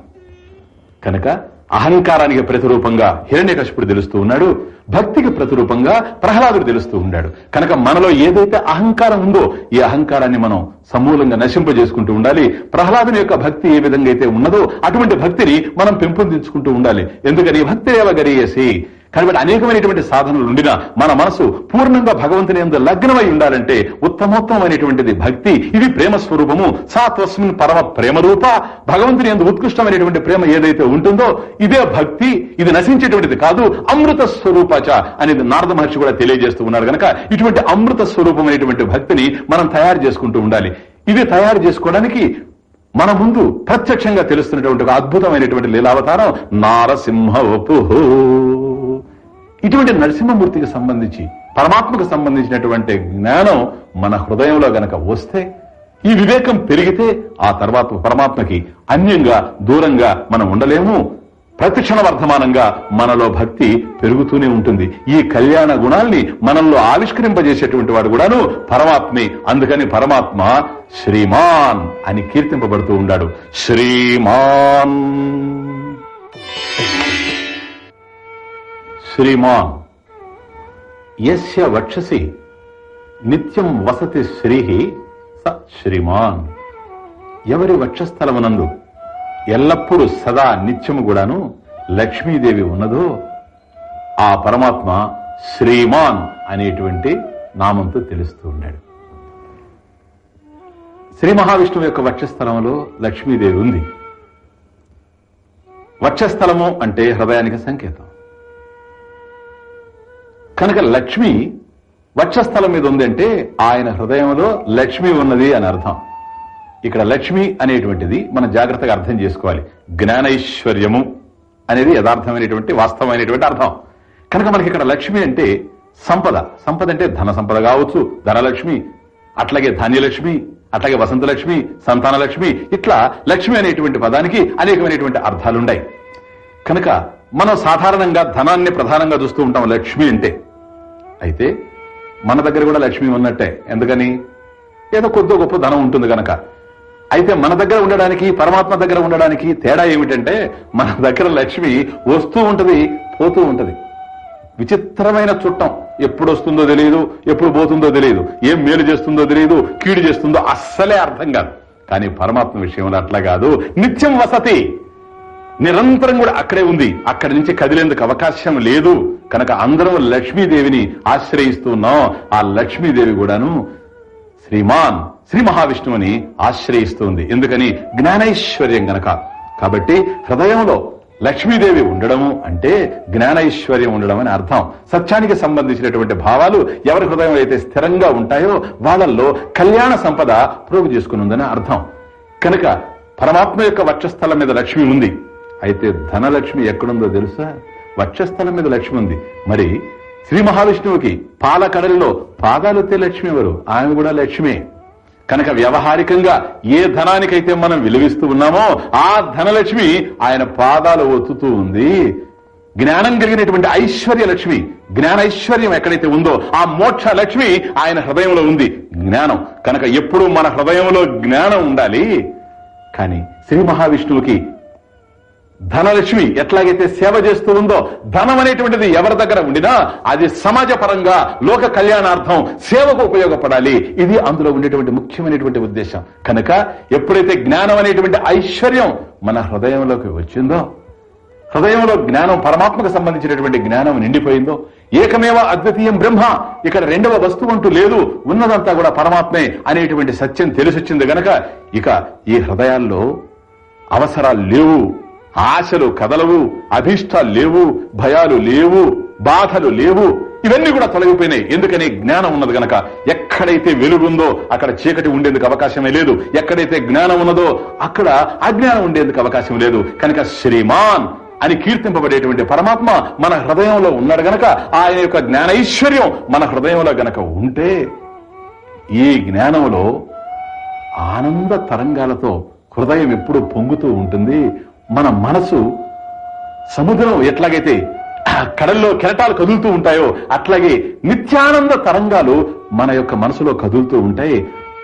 కనుక అహంకారానికి ప్రతిరూపంగా హిరణ్యకశిపుడు తెలుస్తూ ఉన్నాడు భక్తికి ప్రతిరూపంగా ప్రహ్లాదుడు తెలుస్తూ ఉన్నాడు. కనుక మనలో ఏదైతే అహంకారం ఉందో ఈ అహంకారాన్ని మనం సమూలంగా నశింపజేసుకుంటూ ఉండాలి. ప్రహ్లాదుని యొక్క భక్తి ఏ విధంగా అయితే ఉన్నదో అటువంటి భక్తిని మనం పెంపొందించుకుంటూ ఉండాలి. ఎందుకని? భక్తి ఏవ గరీయసి. కాబట్టి అనేకమైనటువంటి సాధనలు ఉండినా మన మనసు పూర్ణంగా భగవంతుని ఎందు లగ్నమై ఉండాలంటే ఉత్తమోత్తమైనటువంటిది భక్తి ఇది ప్రేమ స్వరూపము. సాత్వస్మిన్ పరమ ప్రేమ రూప. భగవంతుని ఎందు ఉత్కృష్టమైనటువంటి ప్రేమ ఏదైతే ఉంటుందో ఇదే భక్తి. ఇది నశించేటువంటిది కాదు అమృత స్వరూపచ అనేది నారద మహర్షి కూడా తెలియజేస్తూ ఉన్నాడు కనుక ఇటువంటి అమృత స్వరూపమైనటువంటి భక్తిని మనం తయారు చేసుకుంటూ ఉండాలి. ఇది తయారు చేసుకోవడానికి మన ముందు ప్రత్యక్షంగా తెలుస్తున్నటువంటి ఒక అద్భుతమైనటువంటి లీలావతారం నారసింహ వపుహు ఇటువంటి నరసింహమూర్తికి సంబంధించి పరమాత్మకు సంబంధించినటువంటి జ్ఞానం మన హృదయంలో గనక వస్తే ఈ వివేకం పెరిగితే ఆ తర్వాత పరమాత్మకి అన్యంగా దూరంగా మనం ఉండలేము. ప్రతిక్షణ వర్ధమానంగా మనలో భక్తి పెరుగుతూనే ఉంటుంది. ఈ కళ్యాణ గుణాల్ని మనల్లో ఆవిష్కరింపజేసేటువంటి వాడు కూడాను పరమాత్మే. అందుకని పరమాత్మ శ్రీమాన్ అని కీర్తింపబడుతూ ఉన్నాడు శ్రీమాన్. శ్రీమాన్ యస్య వక్షసి నిత్యం వసతి శ్రీ స శ్రీమాన్ ఎవరి వక్షస్థలమునందు ఎల్లప్పుడూ సదా నిత్యము కూడాను లక్ష్మీదేవి ఉన్నదో ఆ పరమాత్మ శ్రీమాన్ అనేటువంటి నామంతో తెలుస్తూ ఉన్నాడు. శ్రీ మహావిష్ణువు యొక్క వక్షస్థలంలో లక్ష్మీదేవి ఉంది. వక్షస్థలము అంటే హృదయానికి సంకేతం. కనుక లక్ష్మి వక్షస్థలం మీద ఉంది అంటే ఆయన హృదయంలో లక్ష్మి ఉన్నది అని అర్థం. ఇక్కడ లక్ష్మి అనేటువంటిది మనం జాగ్రత్తగా అర్థం చేసుకోవాలి. జ్ఞానైశ్వర్యము అనేది యథార్థమైనటువంటి వాస్తవమైనటువంటి అర్థం. కనుక మనకి ఇక్కడ లక్ష్మి అంటే సంపద. సంపద అంటే ధన సంపద కావచ్చు ధనలక్ష్మి అట్లాగే ధాన్యలక్ష్మి అట్లాగే వసంతలక్ష్మి సంతానలక్ష్మి ఇట్లా లక్ష్మి అనేటువంటి పదానికి అనేకమైనటువంటి అర్థాలున్నాయి కనుక మనం సాధారణంగా ధనాన్ని ప్రధానంగా చూస్తూ ఉంటాం లక్ష్మి అంటే. అయితే మన దగ్గర కూడా లక్ష్మి ఉన్నట్టే. ఎందుకని? ఏదో కొద్దో గొప్ప ధనం ఉంటుంది కనుక అయితే మన దగ్గర ఉండడానికి పరమాత్మ దగ్గర ఉండడానికి తేడా ఏమిటంటే మన దగ్గర లక్ష్మి వస్తూ ఉంటది పోతూ ఉంటది. విచిత్రమైన చుట్టం. ఎప్పుడు వస్తుందో తెలియదు ఎప్పుడు పోతుందో తెలియదు ఏం మేలు చేస్తుందో తెలియదు కీడు చేస్తుందో అస్సలే అర్థం కాదు. కానీ పరమాత్మ విషయంలో అట్లా కాదు. నిత్యం వసతి. నిరంతరం కూడా అక్కడే ఉంది. అక్కడి నుంచి కదిలేందుకు అవకాశం లేదు. కనుక అందరం లక్ష్మీదేవిని ఆశ్రయిస్తున్నాం. ఆ లక్ష్మీదేవి కూడాను శ్రీమాన్ శ్రీ మహావిష్ణువుని ఆశ్రయిస్తుంది. ఎందుకని? జ్ఞానైశ్వర్యం గనక. కాబట్టి హృదయంలో లక్ష్మీదేవి ఉండడము అంటే జ్ఞానైశ్వర్యం ఉండడం అని అర్థం. సత్యానికి సంబంధించినటువంటి భావాలు ఎవరి హృదయం అయితే స్థిరంగా ఉంటాయో వాళ్ళల్లో కళ్యాణ సంపద ప్రోగు చేసుకుని అర్థం. కనుక పరమాత్మ యొక్క వక్షస్థలం మీద లక్ష్మి ఉంది. అయితే ధనలక్ష్మి ఎక్కడుందో తెలుసా? వక్షస్థలం మీద లక్ష్మి ఉంది మరి శ్రీ మహావిష్ణువుకి పాలకడలిలో పాదాలెత్తే లక్ష్మి ఎవరు? ఆమె కూడా లక్ష్మే. కనుక వ్యవహారికంగా ఏ ధనానికైతే మనం విలువిస్తూ ఉన్నామో ఆ ధనలక్ష్మి ఆయన పాదాలు ఒత్తుతూ ఉంది. జ్ఞానం కలిగినటువంటి ఐశ్వర్య లక్ష్మి జ్ఞానైశ్వర్యం ఎక్కడైతే ఉందో ఆ మోక్ష లక్ష్మి ఆయన హృదయంలో ఉంది. జ్ఞానం. కనుక ఎప్పుడూ మన హృదయంలో జ్ఞానం ఉండాలి. కానీ శ్రీ మహావిష్ణువుకి ధనలక్ష్మి ఎట్లాగైతే సేవ చేస్తూ ఉందో ధనం అనేటువంటిది ఎవరి దగ్గర ఉండినా అది సమాజ పరంగా లోక కళ్యాణార్థం సేవకు ఉపయోగపడాలి. ఇది అందులో ఉండేటువంటి ముఖ్యమైనటువంటి ఉద్దేశం. కనుక ఎప్పుడైతే జ్ఞానం అనేటువంటి ఐశ్వర్యం మన హృదయంలోకి వచ్చిందో హృదయంలో జ్ఞానం పరమాత్మకు సంబంధించినటువంటి జ్ఞానం నిండిపోయిందో ఏకమేవ అద్వితీయం బ్రహ్మ ఇక్కడ రెండవ వస్తువు అంటూ లేదు ఉన్నదంతా కూడా పరమాత్మే అనేటువంటి సత్యం తెలిసొచ్చింది గనక ఇక ఈ హృదయాల్లో అవసరాలు లేవు. ఆశలు కదలవు అభిష్టాలు లేవు భయాలు లేవు బాధలు లేవు. ఇవన్నీ కూడా తొలగిపోయినాయి. ఎందుకని? జ్ఞానం ఉన్నది గనక. ఎక్కడైతే వెలుగుందో అక్కడ చీకటి ఉండేందుకు అవకాశమే లేదు. ఎక్కడైతే జ్ఞానం ఉన్నదో అక్కడ అజ్ఞానం ఉండేందుకు అవకాశం లేదు. కనుక శ్రీమాన్ అని కీర్తింపబడేటువంటి పరమాత్మ మన హృదయంలో ఉన్నాడు గనక ఆయన యొక్క జ్ఞానైశ్వర్యం మన హృదయంలో గనక ఉంటే ఈ జ్ఞానంలో ఆనంద తరంగాలతో హృదయం ఎప్పుడు పొంగుతూ ఉంటుంది. మన మనసు సముద్రం ఎట్లాగైతే కడల్లో కెరటాలు కదులుతూ ఉంటాయో అట్లాగే నిత్యానంద తరంగాలు మన యొక్క మనసులో కదులుతూ ఉంటాయి.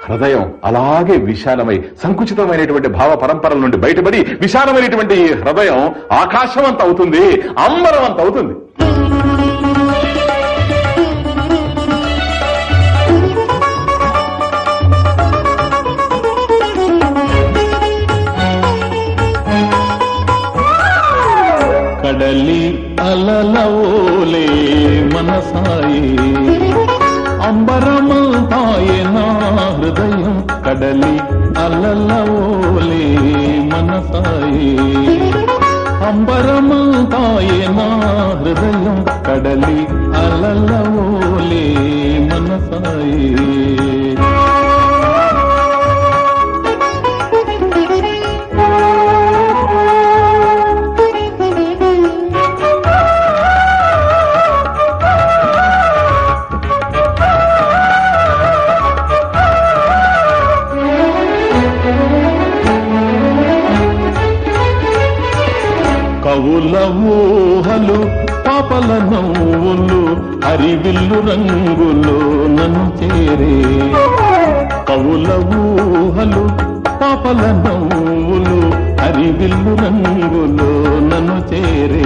హృదయం అలాగే విశాలమై సంకుచితమైనటువంటి భావ పరంపరల నుండి బయటపడి విశాలమైనటువంటి ఈ హృదయం ఆకాశవంత అవుతుంది అంబరవంత అవుతుంది. కడలి అలలవోలే మనసాయి. అంబరమంతాయే నా హృదయం కడలి అలలవోలే మనసాయి. అంబరమంతాయే నా హృదయం కడలి అలలవోలే మనసాయి. నవ్వులు అరివిల్లు రంగులు నన్ను చేరే. కవుల ఊహలు పాపల నవ్వులు అరివిల్లు రంగులు నన్ను చేరే.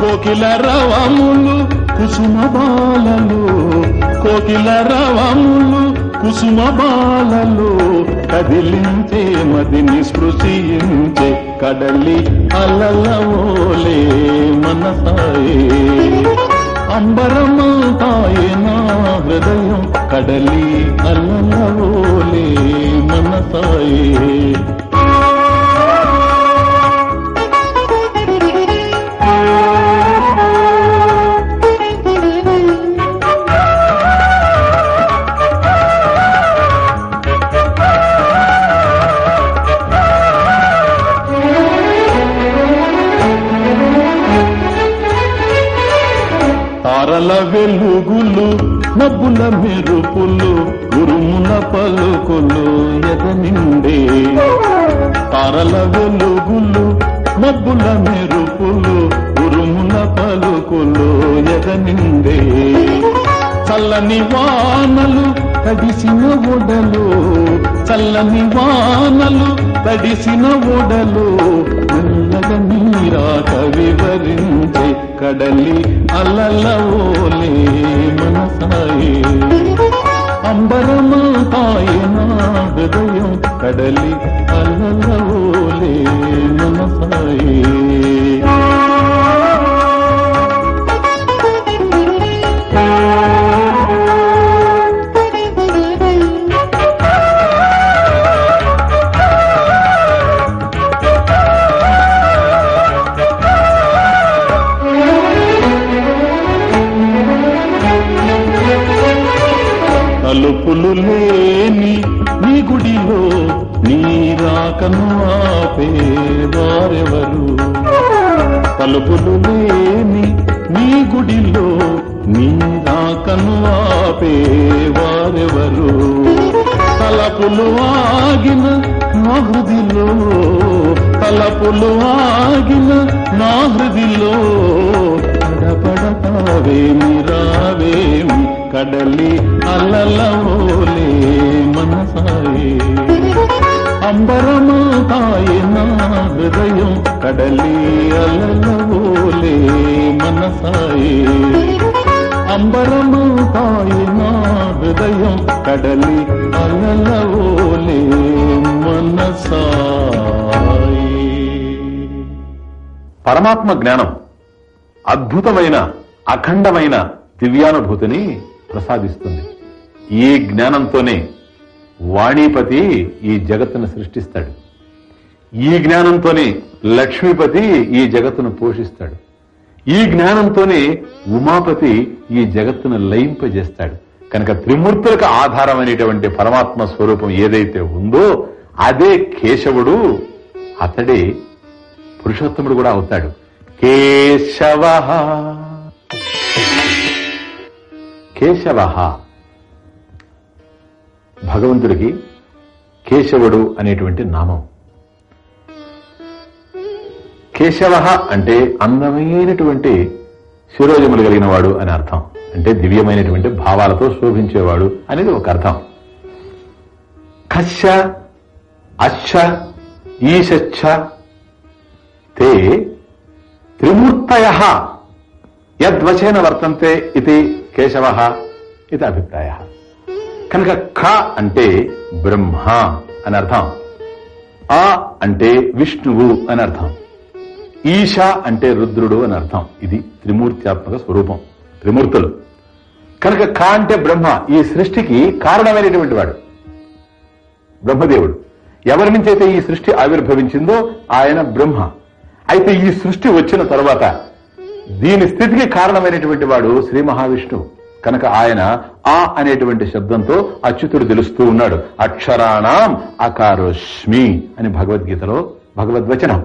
కోకిల రవములు కుసుమ బాలలు. కోకిల రవములు కుసుమ బాలలు కదిలించే మదిని స్పృశించే కడలి అలలవోలే మనసాయే. అంబరమంతాయే నా హృదయం కడలి అలలవోలే మనసాయే. తారల చల్లని వానలు తడిసిన ఉడలు చల్లని వానలు తడిసిన ఉడలు అల్లగ నీరాక వివరించే కడలి అలలవోలే మనసాయే. అంబరమాతాయ నా హృదయం కడలి అలలవోలే మనసాయే. రాకను ఆపేవారెవరు తలుపులు లేని నీ గుడిలో నీ రాకను ఆపేవారెవరు తలపులు ఆగిన నా హృదిలో తలపులు ఆగిన నా హృదిలో పడపడతావేమి రావేమి కడలి అలలవోలే మనసాయే. అంబరమాతాయే నా హృదయం కడలి అల్లలవోలే మనసాయే. అంబరమాతాయే నా హృదయం కడలి మనసాయే. పరమాత్మ జ్ఞానం అద్భుతమైన అఖండమైన దివ్యానుభూతిని ప్రసాదిస్తుంది. ఈ జ్ఞానంతోనే వాణీపతి ఈ జగత్తును సృష్టిస్తాడు. ఈ జ్ఞానంతోనే లక్ష్మీపతి ఈ జగత్తును పోషిస్తాడు. ఈ జ్ఞానంతోనే ఉమాపతి ఈ జగత్తును లయింపజేస్తాడు. కనుక త్రిమూర్తులకు ఆధారమైనటువంటి పరమాత్మ స్వరూపం ఏదైతే ఉందో అదే కేశవుడు అతడే పురుషోత్తముడు కూడా అవుతాడు. కేశవ. కేశవ. భగవంతుడికి కేశవుడు అనేటువంటి నామం. కేశవ అంటే అందమైనటువంటి శిరోజములు కలిగిన వాడు అని అర్థం. అంటే దివ్యమైనటువంటి భావాలతో శోభించేవాడు అనేది ఒక అర్థం. కశ అశ్చ ఈశచ్చ తే త్రిమూర్తయ యద్వచేన వర్తంతే ఇది కేశవ ఇది అభిప్రాయ. కనుక ఖ అంటే బ్రహ్మ అని అర్థం. ఆ అంటే విష్ణువు అని అర్థం. ఈశ అంటే రుద్రుడు అని అర్థం. ఇది త్రిమూర్త్యాత్మక స్వరూపం. త్రిమూర్తులు. కనుక ఖ అంటే బ్రహ్మ. ఈ సృష్టికి కారణమైనటువంటి వాడు. బ్రహ్మదేవుడు. ఎవరి నుంచి అయితే ఈ సృష్టి ఆవిర్భవించిందో ఆయన బ్రహ్మ. అయితే ఈ సృష్టి వచ్చిన తర్వాత దీని స్థితికి కారణమైనటువంటి వాడు శ్రీ మహావిష్ణువు. కనుక ఆయన ఆ అనేటువంటి శబ్దంతో అచ్యుతుడు తెలుస్తూ ఉన్నాడు. అక్షరాణం అకారోష్మి అని భగవద్గీతలో భగవద్వచనం.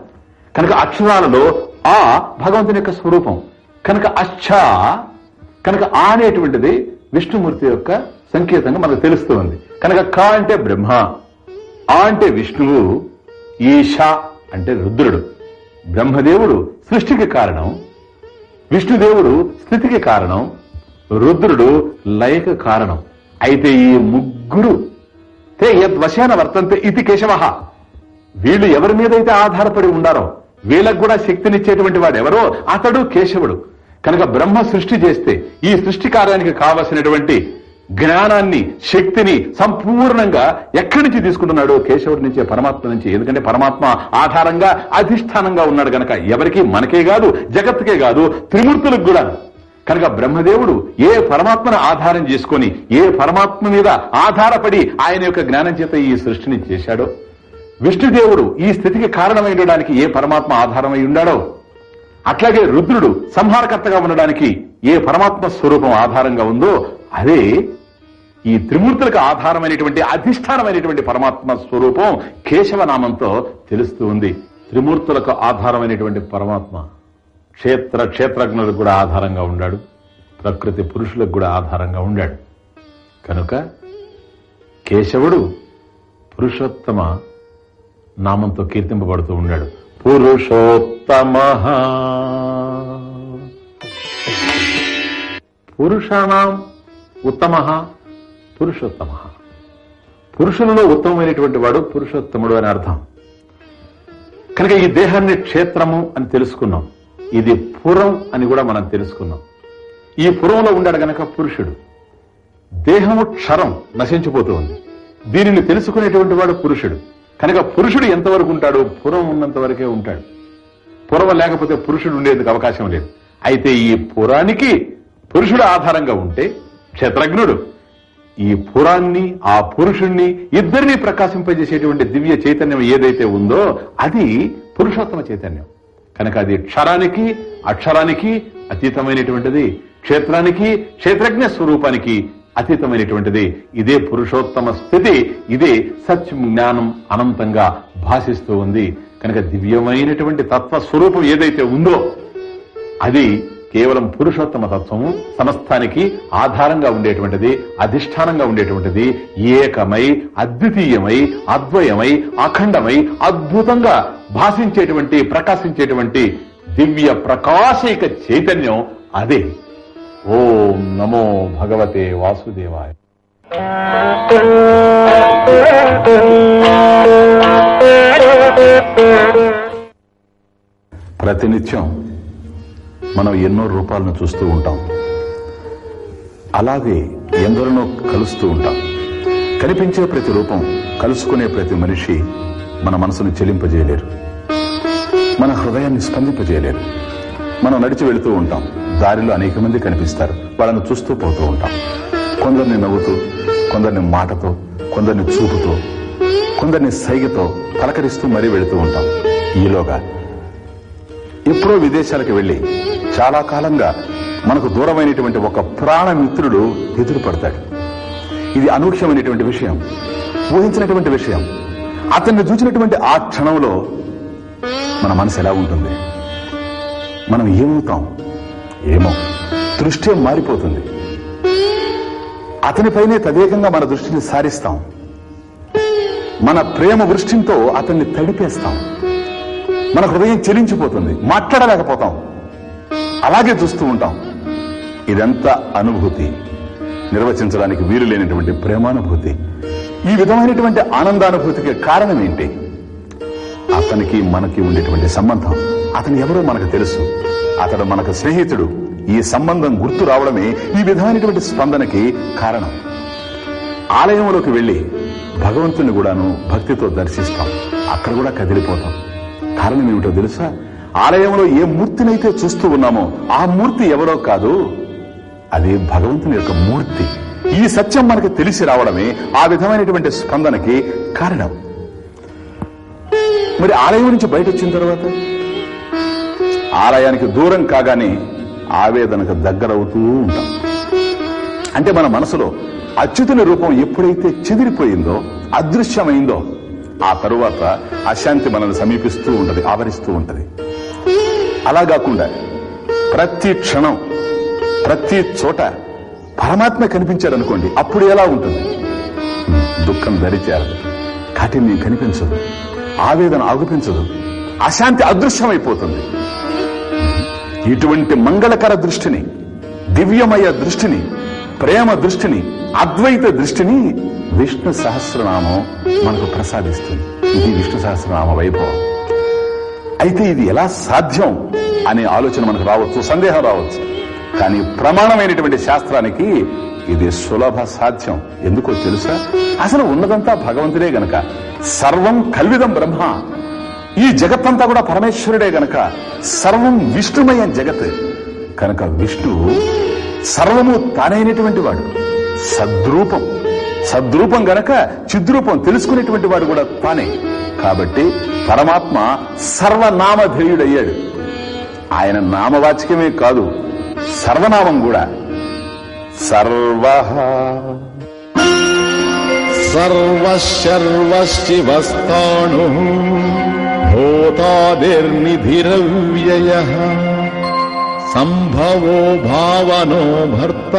కనుక అక్షరాలలో ఆ భగవంతుని యొక్క స్వరూపం కనుక అచ్చ కనుక ఆ అనేటువంటిది విష్ణుమూర్తి యొక్క సంకేతంగా మనకు తెలుస్తుంది కనుక క అంటే బ్రహ్మ ఆ అంటే విష్ణువు ఈశ అంటే రుద్రుడు. బ్రహ్మదేవుడు సృష్టికి కారణం విష్ణుదేవుడు స్థితికి కారణం రుద్రుడు లయక కారణం. అయితే ఈ ముగ్గురు తే యద్వశాన వర్తంతే ఇది కేశవ. వీళ్ళు ఎవరి మీద అయితే ఆధారపడి ఉండారో వీళ్ళకు కూడా శక్తినిచ్చేటువంటి వాడు ఎవరో అతడు కేశవుడు. కనుక బ్రహ్మ సృష్టి చేస్తే ఈ సృష్టి కార్యానికి కావలసినటువంటి జ్ఞానాన్ని శక్తిని సంపూర్ణంగా ఎక్కడి నుంచి తీసుకుంటున్నాడు కేశవుడి నుంచే పరమాత్మ నుంచి. ఎందుకంటే పరమాత్మ ఆధారంగా అధిష్టానంగా ఉన్నాడు గనక. ఎవరికి మనకే కాదు జగత్తుకే కాదు త్రిమూర్తులకు కూడా కనుక బ్రహ్మదేవుడు ఏ పరమాత్మను ఆధారం చేసుకుని ఏ పరమాత్మ మీద ఆధారపడి ఆయన యొక్క జ్ఞానం చేత ఈ సృష్టిని చేశాడో? విష్ణుదేవుడు ఈ స్థితికి కారణమై ఉండడానికి ఏ పరమాత్మ ఆధారమై ఉండాడో? అట్లాగే రుద్రుడు సంహారకర్తగా ఉండడానికి ఏ పరమాత్మ స్వరూపం ఆధారంగా ఉందో అదే ఈ త్రిమూర్తులకు ఆధారమైనటువంటి అధిష్టానమైనటువంటి పరమాత్మ స్వరూపం కేశవనామంతో తెలుస్తూ ఉంది. త్రిమూర్తులకు ఆధారమైనటువంటి పరమాత్మ క్షేత్ర క్షేత్రజ్ఞులకు కూడా ఆధారంగా ఉండాడు. ప్రకృతి పురుషులకు కూడా ఆధారంగా ఉండాడు. కనుక కేశవుడు పురుషోత్తమ నామంతో కీర్తింపబడుతూ ఉన్నాడు. పురుషోత్తమ. పురుషాణం ఉత్తమ పురుషోత్తమ. పురుషులలో ఉత్తమమైనటువంటి వాడు పురుషోత్తముడు అని అర్థం. కనుక ఈ దేహాన్ని క్షేత్రము అని తెలుసుకున్నాం. ఇది పురం అని కూడా మనం తెలుసుకున్నాం. ఈ పురంలో ఉండాడు గనక పురుషుడు. దేహము క్షరం నశించిపోతూ ఉంది. దీనిని తెలుసుకునేటువంటి వాడు పురుషుడు. కనుక పురుషుడు ఎంతవరకు ఉంటాడు పురం ఉన్నంత వరకే ఉంటాడు. పురం లేకపోతే పురుషుడు ఉండేందుకు అవకాశం లేదు. అయితే ఈ పురానికి పురుషుడు ఆధారంగా ఉంటే క్షేత్రజ్ఞుడు ఈ పురాన్ని ఆ పురుషుణ్ణి ఇద్దరిని ప్రకాశింపజేసేటువంటి దివ్య చైతన్యం ఏదైతే ఉందో అది పురుషోత్తమ చైతన్యం. కనుక అది క్షరానికి అక్షరానికి అతీతమైనటువంటిది క్షేత్రానికి క్షేత్రజ్ఞ స్వరూపానికి అతీతమైనటువంటిది. ఇదే పురుషోత్తమ స్థితి ఇదే సత్యం జ్ఞానం అనంతంగా భాషిస్తూ ఉంది. కనుక దివ్యమైనటువంటి తత్వ స్వరూపం ఏదైతే ఉందో అది కేవలం పురుషోత్తమ తత్వము సమస్తానికి ఆధారంగా ఉండేటువంటిది అధిష్టానంగా ఉండేటువంటిది ఏకమై అద్వితీయమై అద్వయమై అఖండమై అద్భుతంగా భాషించేటువంటి ప్రకాశించేటువంటి దివ్య ప్రకాశిక చైతన్యం అదే. ఓం నమో భగవతే వాసుదేవాయ. ప్రతినిత్యం మనం ఎన్నో రూపాలను చూస్తూ ఉంటాం. అలాగే ఎందరినో కలుస్తూ ఉంటాం. కనిపించే ప్రతి రూపం కలుసుకునే ప్రతి మనిషి మన మనసును చెలింపజేయలేరు. మన హృదయాన్ని స్పందింపజేయలేరు. మనం నడిచి వెళుతూ ఉంటాం. దారిలో అనేక మంది కనిపిస్తారు. వాళ్ళని చూస్తూ పోతూ ఉంటాం. కొందరిని నవ్వుతూ కొందరిని మాటతో కొందరిని చూపుతో కొందరిని సైగతో పలకరిస్తూ మరీ వెళుతూ ఉంటాం. ఈలోగా ఎప్పుడో విదేశాలకు వెళ్ళి చాలా కాలంగా మనకు దూరమైనటువంటి ఒక ప్రాణమిత్రుడు ఎదురు పడతాడు ఇది అనూహ్యమైనటువంటి విషయం ఊహించినటువంటి విషయం. అతన్ని చూసినటువంటి ఆ క్షణంలో మన మనసు ఎలా ఉంటుంది? మనం ఏమవుతాం? ఏమో దృష్టి మారిపోతుంది. అతనిపైనే తదేకంగా మన దృష్టిని సారిస్తాం. మన ప్రేమ వృష్టితో అతన్ని తడిపేస్తాం. మన హృదయం చెలించిపోతుంది. మాట్లాడలేకపోతాం. అలాగే చూస్తూ ఉంటాం. ఇదంతా అనుభూతి. నిర్వచించడానికి వీలు లేనటువంటి ప్రేమానుభూతి. ఈ విధమైనటువంటి ఆనందానుభూతికి కారణం ఏంటి? అతనికి మనకి ఉండేటువంటి సంబంధం. అతను ఎవరో మనకు తెలుసు. అతడు మనకు స్నేహితుడు. ఈ సంబంధం గుర్తు రావడమే ఈ విధమైనటువంటి స్పందనకి కారణం. ఆలయంలోకి వెళ్ళి భగవంతుని కూడాను భక్తితో దర్శిస్తాం. అక్కడ కూడా కదిలిపోతాం. కారణం ఏమిటో తెలుసా? ఆలయంలో ఏ మూర్తినైతే చూస్తూ ఉన్నామో ఆ మూర్తి ఎవరో కాదు. అది భగవంతుని యొక్క మూర్తి. ఈ సత్యం మనకు తెలిసి రావడమే ఆ విధమైనటువంటి స్పందనకి కారణం. మరి ఆలయం నుంచి బయట వచ్చిన తర్వాత? ఆలయానికి దూరం కాగానే ఆవేదనకు దగ్గరవుతూ ఉంటాం. అంటే మన మనసులో అచ్యుతుని రూపం ఎప్పుడైతే చెదిరిపోయిందో అదృశ్యమైందో ఆ తరువాత అశాంతి మనల్ని సమీపిస్తూ ఉంటది ఆవరిస్తూ ఉంటది. అలా కాకుండా ప్రతి క్షణం ప్రతి చోట పరమాత్మ కనిపించాడు అనుకోండి అప్పుడు ఎలా ఉంటుంది? దుఃఖం దరిచేరదు కాఠిన్యం కనిపించదు ఆవేదన ఆగుపించదు అశాంతి అదృశ్యమైపోతుంది. ఇటువంటి మంగళకర దృష్టిని దివ్యమయ దృష్టిని ప్రేమ దృష్టిని అద్వైత దృష్టిని విష్ణు సహస్రనామం మనకు ప్రసాదిస్తుంది. ఇది విష్ణు సహస్రనామ వైభవం. అయితే ఇది ఎలా సాధ్యం అనే ఆలోచన మనకు రావచ్చు సందేహం రావచ్చు. కానీ ప్రమాణమైనటువంటి శాస్త్రానికి ఇది సులభ సాధ్యం. ఎందుకో తెలుసా? అసలు ఉన్నదంతా భగవంతుడే గనక. సర్వం కల్విదం బ్రహ్మ. ఈ జగత్తంతా కూడా పరమేశ్వరుడే గనక. సర్వం విష్ణుమయ జగత్. కనుక విష్ణువు సర్వము తానైనటువంటి వాడు. సద్రూపం. సద్రూపం గనక చిద్రూపం తెలుసుకునేటువంటి వాడు కూడా తానే. కాబట్టి పరమాత్మ సర్వనామధేయుడయ్యాడు. ఆయన నామవాచకమే కాదు సర్వనామం కూడా. సర్వ సర్వశర్వశివస్థాణు భూతాదిర్నిధిరవ్యయ సంభవో భావనో భర్త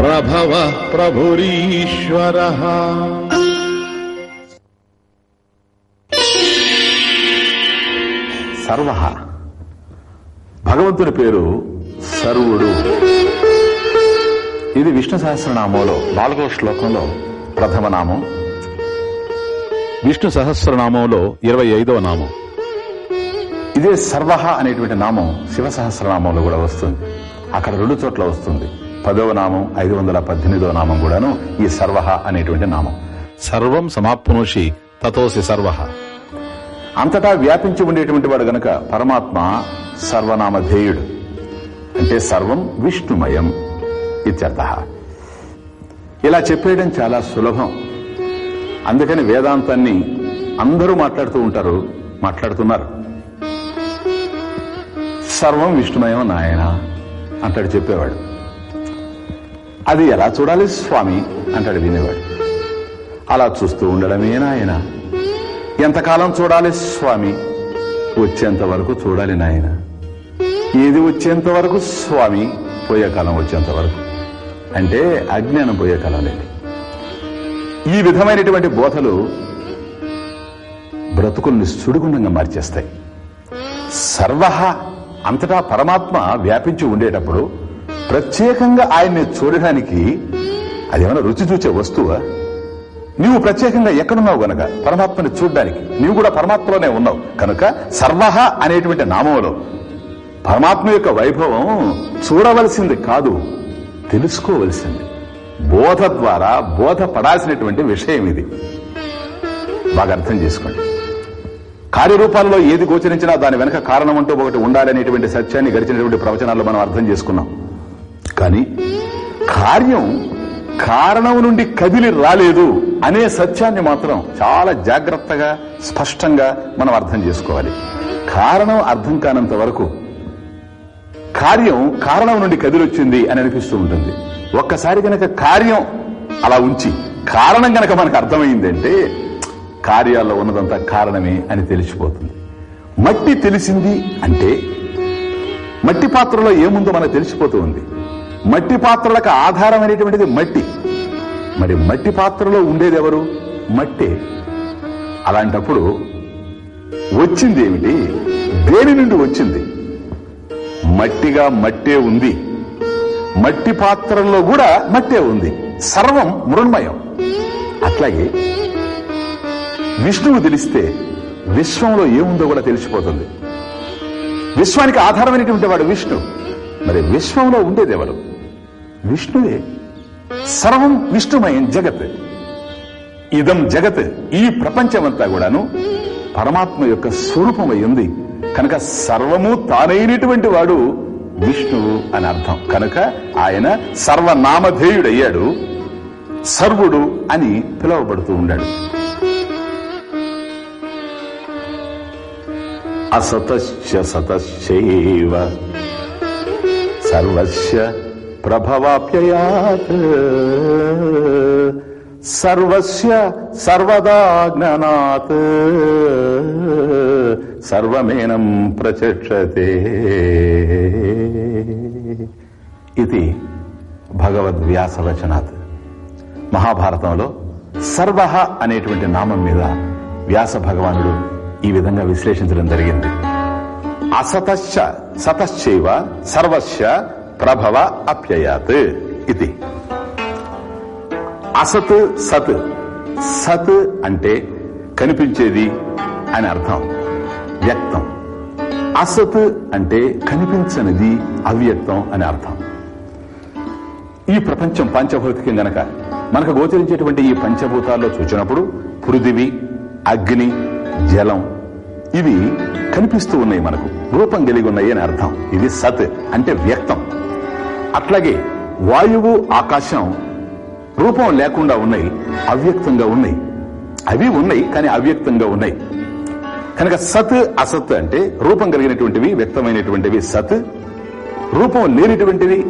ప్రభవ ప్రభురీశ్వర సర్వ భగవంతుడి పేరు సర్వుడు. ఇది విష్ణు సహస్రనామంలో నాలుగో శ్లోకంలో ప్రథమ నామం. విష్ణు సహస్రనామంలో ఇరవై ఐదవ నామం. ఇదే సర్వ అనేటువంటి నామం శివ సహస్రనామంలో కూడా వస్తుంది. అక్కడ రెండు చోట్ల వస్తుంది. పదవ నామం ఐదు వందల పద్దెనిమిదవ నామం కూడాను ఈ సర్వ అనేటువంటి నామం. సర్వం సమాప్నోషి తతోసి సర్వ అంతటా వ్యాపించి ఉండేటువంటి వాడు గనక పరమాత్మ సర్వనామధేయుడు అంటే సర్వం విష్ణుమయం ఇత్యర్థ. ఇలా చెప్పేయడం చాలా సులభం. అందుకని వేదాంతాన్ని అందరూ మాట్లాడుతూ ఉంటారు మాట్లాడుతున్నారు. సర్వం విష్ణుమయం నాయన అంటాడు చెప్పేవాడు. అది ఎలా చూడాలి స్వామి? అంటాడు వినేవాడు. అలా చూస్తూ ఉండడమే నాయన. ఎంతకాలం చూడాలి స్వామి? వచ్చేంత వరకు చూడాలి నాయన. ఏది వచ్చేంత వరకు స్వామి? పోయే కాలం వచ్చేంత వరకు. అంటే అజ్ఞానం పోయే కాలం లేదు. ఈ విధమైనటువంటి బోధలు బ్రతుకుల్ని సుడిగుండంగా మార్చేస్తాయి. సర్వ అంతటా పరమాత్మ వ్యాపించి ఉండేటప్పుడు ప్రత్యేకంగా ఆయన్ని చూడడానికి అదేమైనా రుచి చూచే వస్తువా? నీవు ప్రత్యేకంగా ఎక్కడున్నావు గనక? పరమాత్మని చూడడానికి. నీవు కూడా పరమాత్మలోనే ఉన్నావు. కనుక సర్వహ అనేటువంటి నామంలో పరమాత్మ యొక్క వైభవం చూడవలసింది కాదు తెలుసుకోవలసింది. బోధ ద్వారా బోధపడాల్సినటువంటి విషయం ఇది. బాగా అర్థం చేసుకోండి. కార్యరూపాల్లో ఏది గోచరించినా దాని వెనక కారణం అంటూ ఒకటి ఉండాలనేటువంటి సత్యాన్ని గడిచినటువంటి ప్రవచనాల్లో మనం అర్థం చేసుకున్నాం. కానీ కార్యం కారణం నుండి కదిలి రాలేదు అనే సత్యాన్ని మాత్రం చాలా జాగ్రత్తగా స్పష్టంగా మనం అర్థం చేసుకోవాలి. కారణం అర్థం కానంత వరకు కార్యం కారణం నుండి కదిలొచ్చింది అని అనిపిస్తూ ఉంటుంది. ఒక్కసారి గనక కార్యం అలా ఉంచి కారణం గనక మనకు అర్థమైందంటే కార్యాల్లో ఉన్నదంతా కారణమే అని తెలిసిపోతుంది. మట్టి తెలిసింది అంటే మట్టి పాత్రలో ఏముందో మనకు తెలిసిపోతూ ఉంది. మట్టి పాత్రలకు ఆధారమైనటువంటిది మట్టి. మరి మట్టి పాత్రలో ఉండేది ఎవరు? మట్టే. అలాంటప్పుడు వచ్చింది ఏమిటి దేని నుండి వచ్చింది? మట్టిగా మట్టే ఉంది. మట్టి పాత్రల్లో కూడా మట్టే ఉంది. సర్వం మృణ్మయం. అట్లాగే విష్ణువు తెలిస్తే విశ్వంలో ఏముందో కూడా తెలిసిపోతుంది. విశ్వానికి ఆధారమైనటువంటి వాడు విష్ణు. మరి విశ్వంలో ఉండేదెవరు విష్ణువే. సర్వం విష్ణుమయం జగత్. ఇదం జగత్. ఈ ప్రపంచమంతా కూడాను పరమాత్మ యొక్క స్వరూపమై ఉంది కనుక సర్వము తానైనటువంటి వాడు విష్ణువు అని అర్థం. కనుక ఆయన సర్వనామధేయుడయ్యాడు. సర్వుడు అని పిలువబడుతూ ఉన్నాడు అసతశ్చ సతశ్చైవ సర్వస్య ప్రభవాప్యయాత్. సర్వస్య సర్వదా జ్ఞానాత్. సర్వమేనం ప్రచక్షతే. ఇది భగవద్వ్యాసవచనాత్ మహాభారతంలో సర్వ అనేటువంటి నామం మీద వ్యాస భగవానుడు ఈ విధంగా విశ్లేషించడం జరిగింది. అసతశ్చ సతశ్చైవ సర్వస్య ప్రభవ అప్యయాత్ ఇది. అసత్ సత్ సత్ అంటే కనిపించేది అని అర్థం వ్యక్తం. అసత్ అంటే కనిపించనిది అవ్యక్తం అని అర్థం. ఈ ప్రపంచం పంచభౌతికం గనక మనకు గోచరించేటువంటి ఈ పంచభూతాల్లో చూచినప్పుడు పృథివి అగ్ని జలం ఇవి కనిపిస్తూ ఉన్నాయి మనకు. రూపం కలిగి ఉన్నాయి అని అర్థం. ఇది సత్ అంటే వ్యక్తం. అట్లాగే వాయువు ఆకాశం రూపం లేకుండా ఉన్నాయి అవ్యక్తంగా ఉన్నాయి. అవి ఉన్నాయి కానీ అవ్యక్తంగా ఉన్నాయి. కనుక సత్ అసత్ అంటే రూపం కలిగినటువంటివి వ్యక్తమైనటువంటివి సత్. రూపం లేనిటువంటివి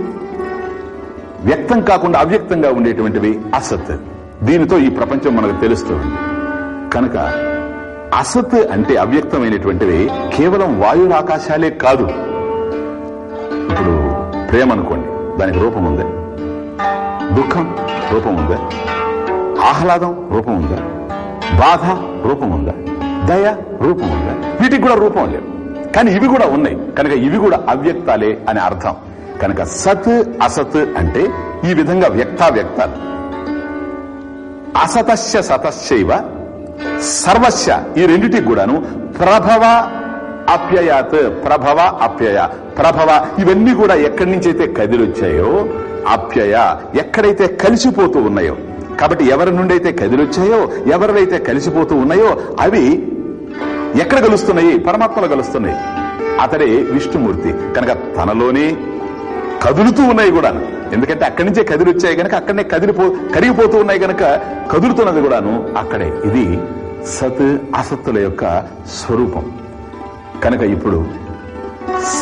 వ్యక్తం కాకుండా అవ్యక్తంగా ఉండేటువంటివి అసత్. దీనితో ఈ ప్రపంచం మనకు తెలుస్తుంది. కనుక అసత్ అంటే అవ్యక్తమైనటువంటివి కేవలం వాయువుల ఆకాశాలే కాదు. ఇప్పుడు ప్రేమ అనుకోండి దానికి రూపం ఉంది. దుఃఖం రూపం ఉందా. ఆహ్లాదం రూపం ఉందా. బాధ రూపం ఉందా. దయ రూపం ఉందా. వీటికి కూడా రూపం లేవు కానీ ఇవి కూడా ఉన్నాయి. కనుక ఇవి కూడా అవ్యక్తాలే అని అర్థం. కనుక సత్ అసత్ అంటే ఈ విధంగా వ్యక్తావ్యక్తాలు. అసతస్య సతశ్చైవ సర్వస్య ఈ రెండిటికి కూడాను ప్రభవ అప్యయాత్ ప్రభవ అప్యయ ప్రభవ ఇవన్నీ కూడా ఎక్కడి నుంచి అయితే కదిలొచ్చాయో అప్యయ ఎక్కడైతే కలిసిపోతూ ఉన్నాయో కాబట్టి ఎవరి నుండి అయితే కదిలొచ్చాయో ఎవరివైతే కలిసిపోతూ ఉన్నాయో అవి ఎక్కడ కలుస్తున్నాయి? పరమాత్మలో కలుస్తున్నాయి. అతడే విష్ణుమూర్తి. కనుక తనలోనే కదులుతూ ఉన్నాయి కూడా ఎందుకంటే అక్కడి నుంచే కదిలి వచ్చాయి కనుక అక్కడనే కదిలిపో కరిగిపోతూ ఉన్నాయి కనుక కదులుతున్నది కూడాను అక్కడే. ఇది సత్ అసత్తుల యొక్క స్వరూపం. కనుక ఇప్పుడు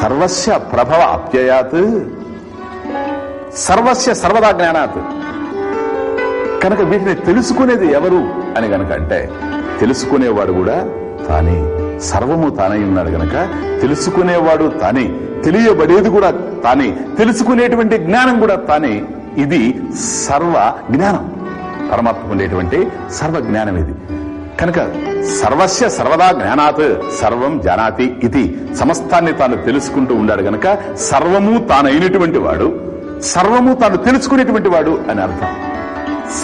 సర్వస్య ప్రభవ అప్యయాత్ సర్వస్య సర్వదా జ్ఞానాత్. కనుక వీటిని తెలుసుకునేది ఎవరు అని గనక అంటే తెలుసుకునేవాడు కూడా తానే. సర్వము తానై ఉన్నాడు గనక తెలుసుకునేవాడు తానే. తెలియబడేది కూడా తానే తెలుసుకునేటువంటి జ్ఞానం కూడా తానే. ఇది సర్వ జ్ఞానం. పరమాత్మకు ఉండేటువంటి సర్వ జ్ఞానం ఇది. కనుక సర్వస్య సర్వదా జ్ఞానాత్ సర్వం జానాతి ఇది. సమస్తాన్ని తాను తెలుసుకుంటూ ఉన్నాడు గనక సర్వము తానైనటువంటి వాడు సర్వము తాను తెలుసుకునేటువంటి వాడు అని అర్థం.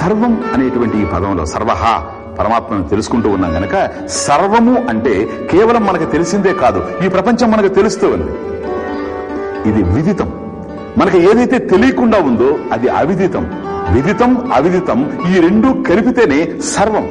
సర్వం అనేటువంటి ఈ పదంలో సర్వహ పరమాత్మను తెలుసుకుంటూ ఉన్నాం గనక సర్వము అంటే కేవలం మనకు తెలిసిందే కాదు ఈ ప్రపంచం మనకు తెలుస్తూ ఉంది. ఇది విదితం. మనకి ఏదైతే తెలియకుండా ఉందో అది అవిదితం. విదితం అవిదితం ఈ రెండు కలిపితేనే సర్వం.